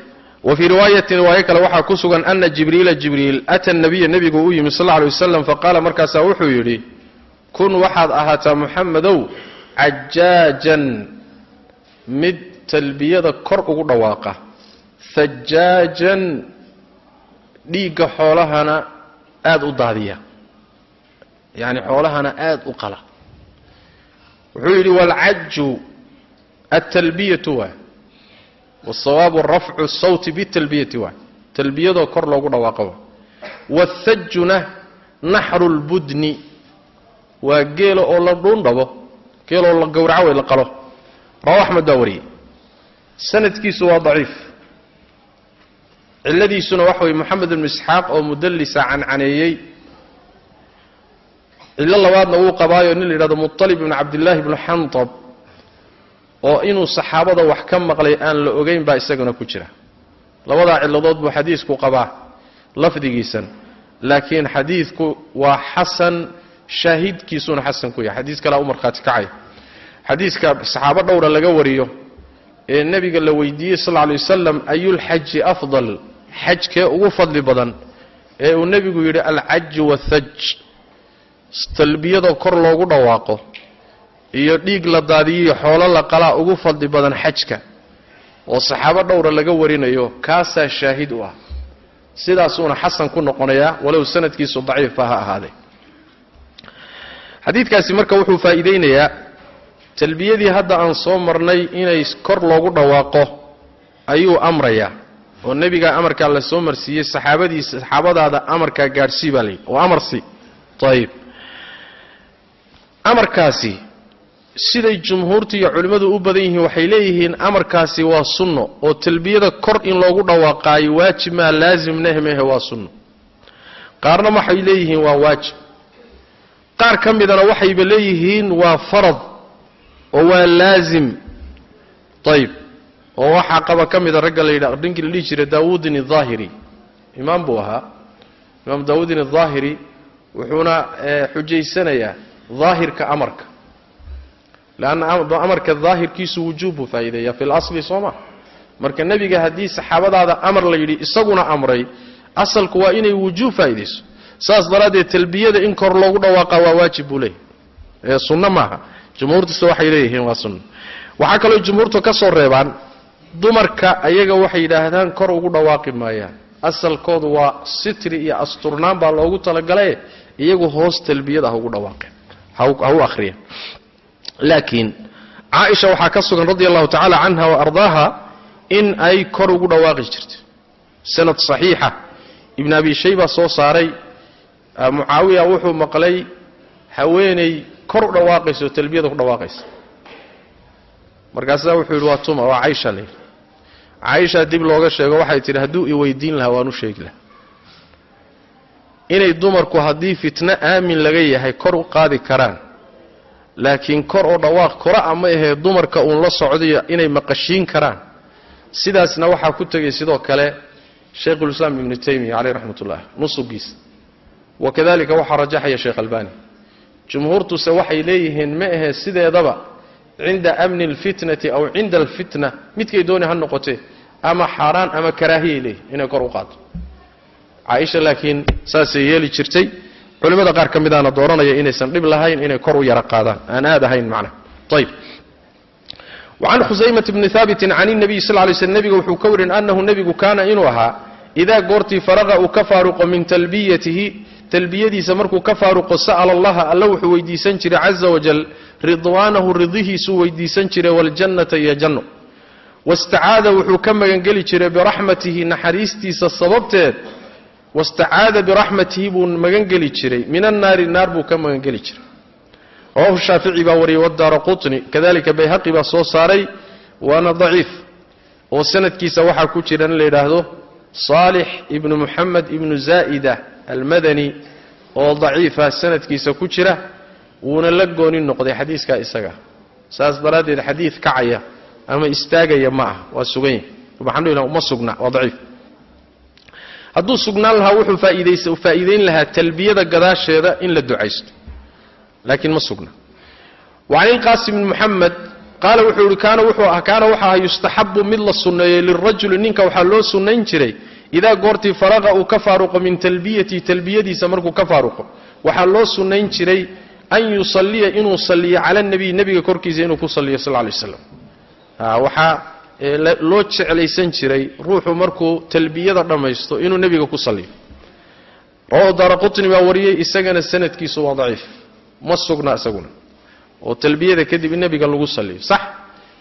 wa fii riwaayatin riwaayo kale waxaa ku sugan ana jibriila jibriil ata nabiya nebigu u yimi sal alay wasalam faqaala markaasaa wuxuu yidhi kun waxaad ahaataa muxamedow cajaajan mid talbiyada kor ugu dhawaaqa. Hajaajan dhiigga xoolahana aada u daadiya. Yacni xoolahana aada u qala wuxuu yidhi waalcaju altalbiyatu waay wasawaabu rafcu sawti bitalbiyati waay talbiyadoo kor loogu dhawaaqo waay wathajuna naxru lbudni waa geela oo la dhuundhabo geeloo la gowraco way la qalo. Rawa axmed baa wariyey. Sanadkiisu waa daciif. Cilladiisuna waxa weye moxamed ibnu isxaaq oo mudallisa cancaneeyey cillo labaadna wuu qabaayo nin la yidhahdo muطalib ibnu cabdillaahi ibnu xantab oo inuu saxaabada wax ka maqlay aan la ogeyn baa isagana ku jira. Labadaa cilladood buu xadiisku qabaa lafdigiisan laakiin xadiidku waa xasan shaahidkiisuuna xasan ku yahay. Xadiis kalea u markhaati kacaya xadiiska saxaabo dhowra laga wariyo ee nebiga la weydiiyey sal lla alay wasalam ayulxaji afdal? Xajkee ugu fadli badan ee uu nebigu yidhi alcaju wathaj talbiyada kor loogu dhawaaqo iyo dhiig la daadiyiyo xoolo la qalaa ugu fadli badan xajka oo saxaabo dhowra laga warinayo kaasaa shaahid u ah. Sidaasuuna xasan ku noqonayaa walow sanadkiisu daciifa ha ahaadee. Xadiidkaasi marka wuxuu faa'iideynayaa talbiyadii hadda aan soo marnay inay kor loogu dhawaaqo ayuu amrayaa oo nebigaa amarkaa la soo marsiiyey saxaabadiisa saxaabadaada amarkaa gaadhsii baa layidhi oo amarsi ayib amarkaasi siday jumhuurtu iyo culimmadu u badan yihiin waxay leeyihiin amarkaasi waa sunno oo talbiyada kor in loogu dhawaaqaayo waajib maa laasim nehmehe waa sunno. Qaarna waxay leeyihiin waa waajib. Qaar ka midana waxayba leeyihiin waa farad oo waa laazim. Ayib oo waxaa qaba ka mida ragga la ninkii la dhihi jiray daawuudin ahaahiri imaam buu ahaa. Imaam daawuudin ahaahiri wuxuuna xujaysanayaa daahirka amarka. Leanna amarka daahirkiisu wujuub buu faa'iideeyaa. Fi lasli soo ma? Marka nebiga haddii saxaabadaada amar la yidhi isaguna amray asalku waa inay wujuub faa'iidayso. Saas daraaddeed talbiyada in kor loogu dhawaaqa waa waajib buu leeyahy ee sunno maaha. Jumhuurtuse waxay leeyihiin waa sunno waxaa kaloo jumhuurtu ka soo reebaan dumarka ayaga waxay yidhaahdaan kor ugu dhawaaqi maayaan. Asalkoodu waa sitri iyo asturnaan baa loogu talagalaye iyagu hoos talbiyada ha ugu dhawaaqeen ha u akhriyeen laakiin caaisha waxaa ka sugan radi allahu tacaala canha wa ardaaha in ay kor ugu dhawaaqi jirto. Sanad saxiixa. Ibn abi shayba soo saaray. Mucaawiya wuxuu maqlay haweeney kor u dhawaaqaysa oo talbiyada ku dhawaaqaysa markaasaa wuxuu yidhi waa tuma waa caysha layidhi caysha dib looga sheego waxay tidhi hadduu i weydiin lahaa waan u sheegi lahaa inay dumarku haddii fitno aamin laga yahay kor u qaadi karaan. Laakiin kor oo dhawaaq kora ama ahee dumarka uun la socdayo inay maqashiin karaan. Sidaasna waxaa ku tegay sidoo kale shaykhulislaam ibnu taymiya caleyh raxmat ullah nusugiisa wakadalika waxaa rajaxaya sheekh albani. Jumhuurtuse waxay leeyihiin ma ahee sideedaba cinda amni alfitnati aw cinda alfitna midkay dooni ha noqotee ama xaaraan ama karaahiyay leeyihiin inay kor u qaado caaisha laakiin saasay yeeli jirtay. Culimmada qaar ka midaana dooranaya inaysan dhib lahayn inay kor u yaro qaadaan. Aan aad ahayn macna. Ayb wacan khusaymat bni haabitin can nabiy sal lay slm nebiga wuxuu ka warin annahu nebigu kaana inuu ahaa idaa goortii faraqa uu ka faaruqo min talbiyatihi talbiyadiisa markuu ka faaruqo sa'ala allaha alla wuxuu weydiisan jiray caza wajal ridwaanahu ridihiisuu weydiisan jiray waljannata iyo janno wastacaada wuxuu ka magangeli jiray biraxmatihi naxariistiisa sababteed wastacaada biraxmatihi buu magangeli jiray min annaari naar buu ka magangeli jiray rawahu shaafici baa wariyey wadaara qutni kadalika bayhaqi baa soo saaray waana daciif oo sanadkiisa waxaa ku jira in la yidhaahdo saalix ibnu muxamed ibnu zaa'ida almadani oo daciifa sanadkiisa ku jira wuuna la gooni noqday xadiiskaa isaga saas daraaddeed xadiid kacaya ama istaagaya ma ah waa sugan maxaanudhila uma sugna waa daciif hadduu sugnaan lahaa wuxuu faa'iidayn lahaa talbiyada gadaasheeda in la ducaysto. Laakiin ma sugna. Wacan ilqaasim bn muxamed qaala wuxuu yihi ah kaana waxa aha yustaxabu mid la sunneeyey lirajuli ninka waxaa loo sunnayn jiray idaa goortii faraqa uu ka faaruqo min talbiyatii talbiyadiisa markuu ka faaruqo waxaa loo sunnayn jiray an yusalliya inuu salliyo cala nabiy nebiga korkiisa inuu ku salliyo sal lay waslam loo jeclaysan jiray ruuxu markuu talbiyada dhammaysto inuu nebiga ku salliyo rawahu daara qutni baa wariyey isagana sanadkiisu waa daciif. Ma sugna isaguna. Oo talbiyada kadib in nebiga lagu salliyo sax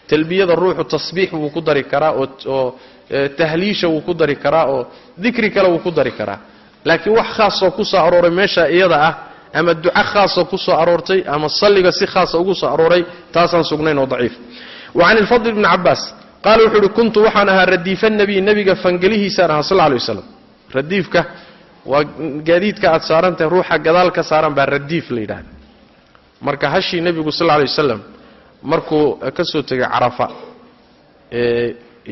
talbiyada ruuxu tasbiix wuu ku dari karaa oo tahliisha wuu ku dari karaa oo dikri kale wuu ku dari karaa. Laakiin wax khaasoo ku soo arooray meesha iyada ah ama duco khaasoo ku soo aroortay ama salliga si khaasa ugu soo arooray taasaan sugnayn oo daciif. Wa can ilfadl bni cabaas qaala wuxuu uhi kuntu waxaan ahaa radiifa nabiy nebiga fangelihiisaan ahaa sal lay waslam radiifka waa gaadiidka aad saarantahay ruuxa gadaal ka saaran baa radiif la yidhahda marka hashii nebigu sal lay wasalam markuu ka soo tegay carafa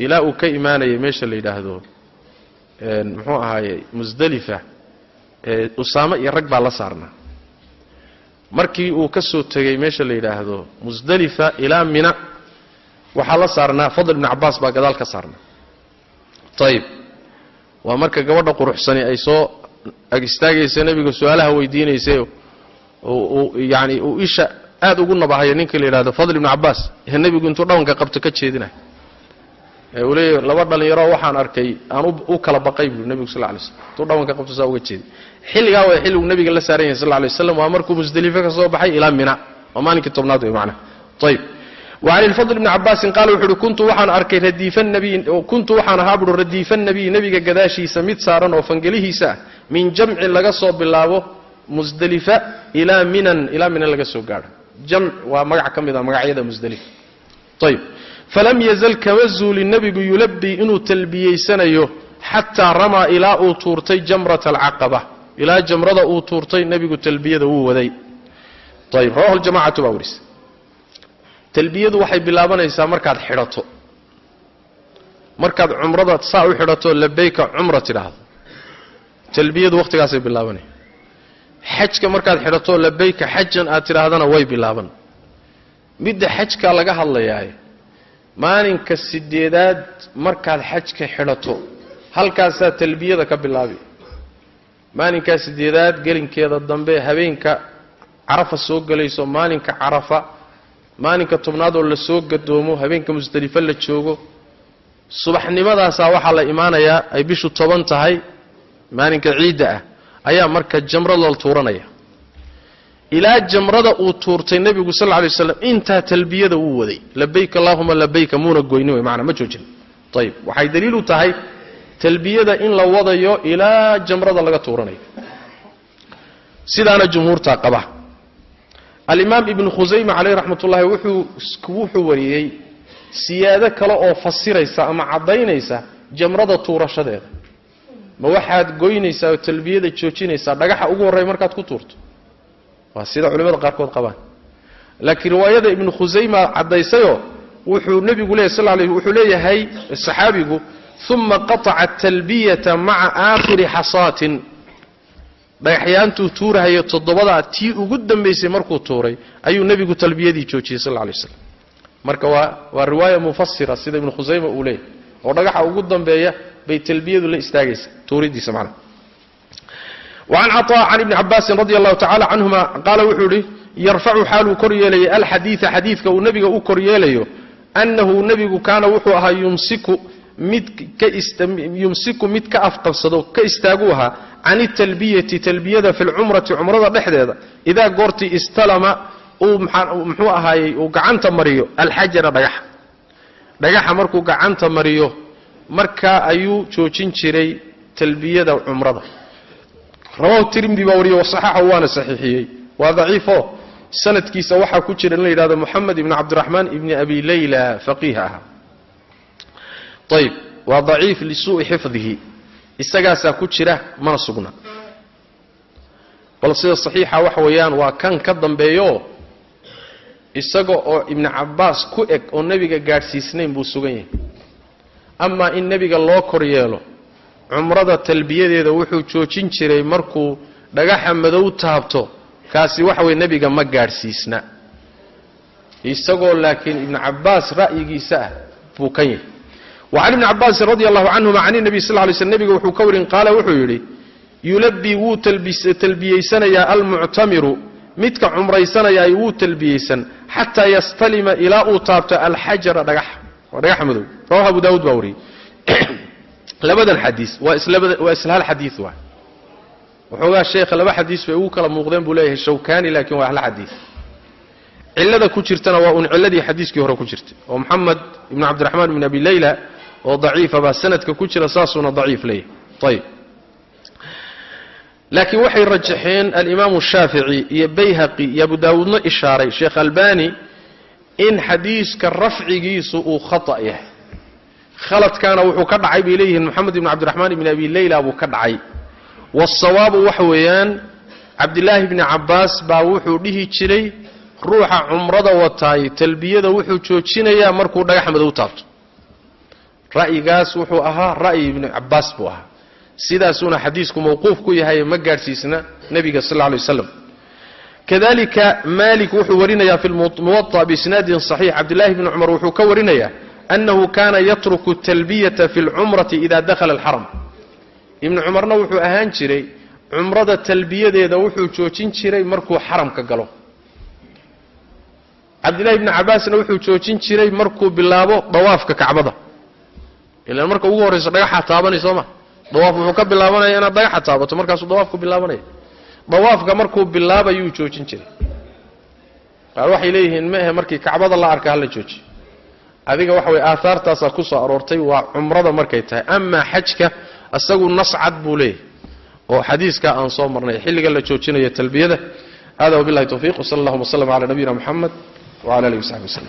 ilaa uu ka imaanayay meesha la yidhaahdo muxuu ahaaye musdelifa usaame iyo rag baa la saarnaa. Markii uu ka soo tegey meesha la yidhaahdo musdelifa ilaa mina waxaa la saarnaa fadl ibni cabaas baa gadaal ka saarnaa. Ayib waa marka gabadha quruxsani ay soo ag istaagaysa nebiga su'aalaha weydiinaysa yani uu isha aad ugu nabahayo ninka la yidhahdo fadl ibni cabaas ee nebigu intuu dhawanka qabto ka jeedinayo ee uu leeyahy laba dhallinyaroo waxaan arkay aan u kala baqay buui nebigu sal lay slm intuu dhawanka qabto saa uga jeedi xilligaa waa xilligu nebiga la saaran yahay sal lay waslam waa markuu musdelife ka soo baxay ilaa mina. Waa maalinkii tobnaad wey macnaha ayib وعن الفضل بن عباس قال وحu كنت waxaan arkay radiiف النبي kuntu waxaan ahaa buui radiiف النبي nebiga gadaashiisa mid saaran oo fangelihiisa ah min jamci laga soo bilaabo musdelifa ilaa minan ilaa minan laga soo gaadho jamc waa magac ka mid a magacyada musdelifa ayb falam yazal kama zuuli nebigu yulabii inuu talbiyeysanayo xataa ramaa ilaa uu tuurtay jamraة الcaqaba ilaa jamrada uu tuurtay nebigu talbiyada wuu waday ayb rawahu اljamacatu baa waris talbiyadu waxay bilaabanaysaa markaad xidhato. Markaad cumrada saa u xidhato labayka cumra tidhaahdo. Talbiyadu wakhtigaasay bilaabanaya xajka markaad xidhato labayka xajan aad tidhaahdana way bilaaban. Midda xajkaa laga hadlayaaye maalinka sideedaad markaad xajka xidhato halkaasaa talbiyada ka bilaabi. Maalinkaa sideedaad gelinkeeda dambe habeenka carafa soo gelayso maalinka carafa maalinka tobnaad oo la soo gadoomo habeenka musdelifo la joogo subaxnimadaasaa waxaa la imaanayaa ay bishu toban tahay maalinka ciidda ah ayaa marka jamrada la tuuranaya. Ilaa jamrada uu tuurtay nebigu sal lla lay intaa talbiyada wuu waday. Labayk allaahuma labayka muuna goyni wey maanaa ma joojin. Ayib waxay daliil u tahay talbiyada in la wadayo ilaa jamrada laga tuuranayo sidaana jumhuurtaa qaba alimaam ibnu khusayma caleyh raxmat ullaahi wuxuu wariyey siyaado kale oo fasiraysa ama caddaynaysa jamrada tuurashadeeda. Ma waxaad goynaysaa oo talbiyada joojinaysaa dhagaxa ugu horreeya markaad ku tuurto. Waa sida culimmada qaarkood qabaan. Laakiin riwaayada ibnu khusayma caddaysayoo wuxuu nebigu leeyahy sal l wuxuu leeyahay saxaabigu uma qataca talbiyata maca aakhiri xasaatin dhagaxyaantuu tuurahayo toddobadaa tii ugu dambaysay markuu tuuray ayuu nebigu talbiyadii joojiyey sal lay slam marka waa waa riwaaya mufasira sida ibnu khusayma uu leeyahy oo dhagaxa ugu dambeeya bay talbiyadu la istaagaysa tuuridiisa macna wacan caطaa can ibni cabaasin radi allahu tacala canhuma qaala wuxuu idhi yarfacu xaaluu kor yeelayay alxadiida xadiidka uu nebiga u kor yeelayo annahu nebigu kaana wuxuu ahaa yumsiku mid yumsiku mid ka afqabsado ka istaaguu ahaa can italbiyati talbiyada fi lcumrati cumrada dhexdeeda idaa goortii istalama uu muxuu ahaayey uu gacanta mariyo alxajara dhagaxa. Dhagaxa markuu gacanta mariyo markaa ayuu joojin jiray talbiyada cumrada. Rawahu tirmidi baa wariyey wasaxaxahu waana saxiixiyey. Waa daciifo. Sanadkiisa waxaa ku jira in la yidhahdo moxamed ibni cabdiraxmaan ibni abi layla faqiih ahaa ayb waa daciif lisuu'i xifdihi. Isagaasaa ku jira mana sugna. Bal sida saxiixa waxa weeyaan waa kan ka dambeeyo isaga oo ibni cabbaas ku eg oo nebiga gaadhsiisnayn buu sugan yahay. Amaa in nebiga loo kor yeelo cumrada talbiyadeeda wuxuu joojin jiray markuu dhagaxa madow taabto. Kaasi waxa weye nebiga ma gaadhsiisna. Isagoo laakiin ibnu cabbaas ra'yigiisa ah buu kan yahay wa can ibni cabbaasin radi allahu canhuma can inabiy sal ly sl nebiga wuxuu ka warin qaala wuxuu yidhi yulabii wuu talbiyeysanayaa almuctamiru midka cumraysanayaay wuu talbiyeysan xataa yastalima ilaa uu taabto alxajara dhagax. Waa dhagaxa madow. Rawahu abu daawuud baa wariyey. [clears throat] Labadan xadiis waa iswaa isla hal xadiid waay waxoogaa sheekha laba xadiis bay ugu kala muuqdeen buu leeyahay shawkani laakiin waa hal xadiid cillada ku jirtana waa uun cilladii xadiiskii hore ku jirtay. Oo moxamed ibnu cabdiraxmaan ibn abi leyla oo daciifa baa sanadka ku jira saasuuna daciif leeyahay. Ayib laakiin waxay rajaxeen alimaamu shaafici iyo bayhaqi iyo abu daawuudna ishaaray sheekh albani in xadiiska rafcigiisu uu khata yahay. Khaladkaana wuxuu ka dhacay bay leeyihiin moxamed ibn cabdiraxmaan ibn abi leyla buu ka dhacay. Waasawaabu waxa weeyaan cabdilaahi bni cabbaas baa wuxuu dhihi jiray ruuxa cumrada wataay talbiyada wuxuu joojinayaa markuu dhagax madow taabto ra'yigaas wuxuu ahaa ra'yi ibnu cabbaas buu ahaa. Sidaasuuna xadiisku mawquuf ku yahay ma gaadhsiisna nebiga sal lay waslam kadalika malik wuxuu warinayaa fi lmuwaطa biisnaadin صaxiix cabdillahi bni cumar wuxuu ka warinayaa annahu kana yatruku talbiyata fi lcumrati ida dakhala alxaram ibnu cumarna wuxuu ahaan jiray cumrada talbiyadeeda wuxuu joojin jiray markuu xaramka galo. Cabdillahi bni cabaasna wuxuu joojin jiray markuu bilaabo dawaafka kacbada ilaan marka ugu horrayso dhagaxaa taabanay soo ma? Dawaaf wuxuu ka bilaabanaya inaad dhagaxa taabato markaasuu dawaafku bilaabanaya. Dawaafka markuu bilaabayuu joojin jiray. Qaar waxay leeyihiin ma ahe markii kacbada la arka hala joojiyo adiga waxa way aahaartaasaa ku soo aroortay waa cumrada markay tahay. Amaa xajka isagu nas cad buu leeyahay oo xadiiskaa aan soo marnay. Xilliga la joojinayo talbiyada. Hada wabillahi tawfiiq wsala allahuma wslm cala nabiyina muxamed wcala alihi wasaxbi waslem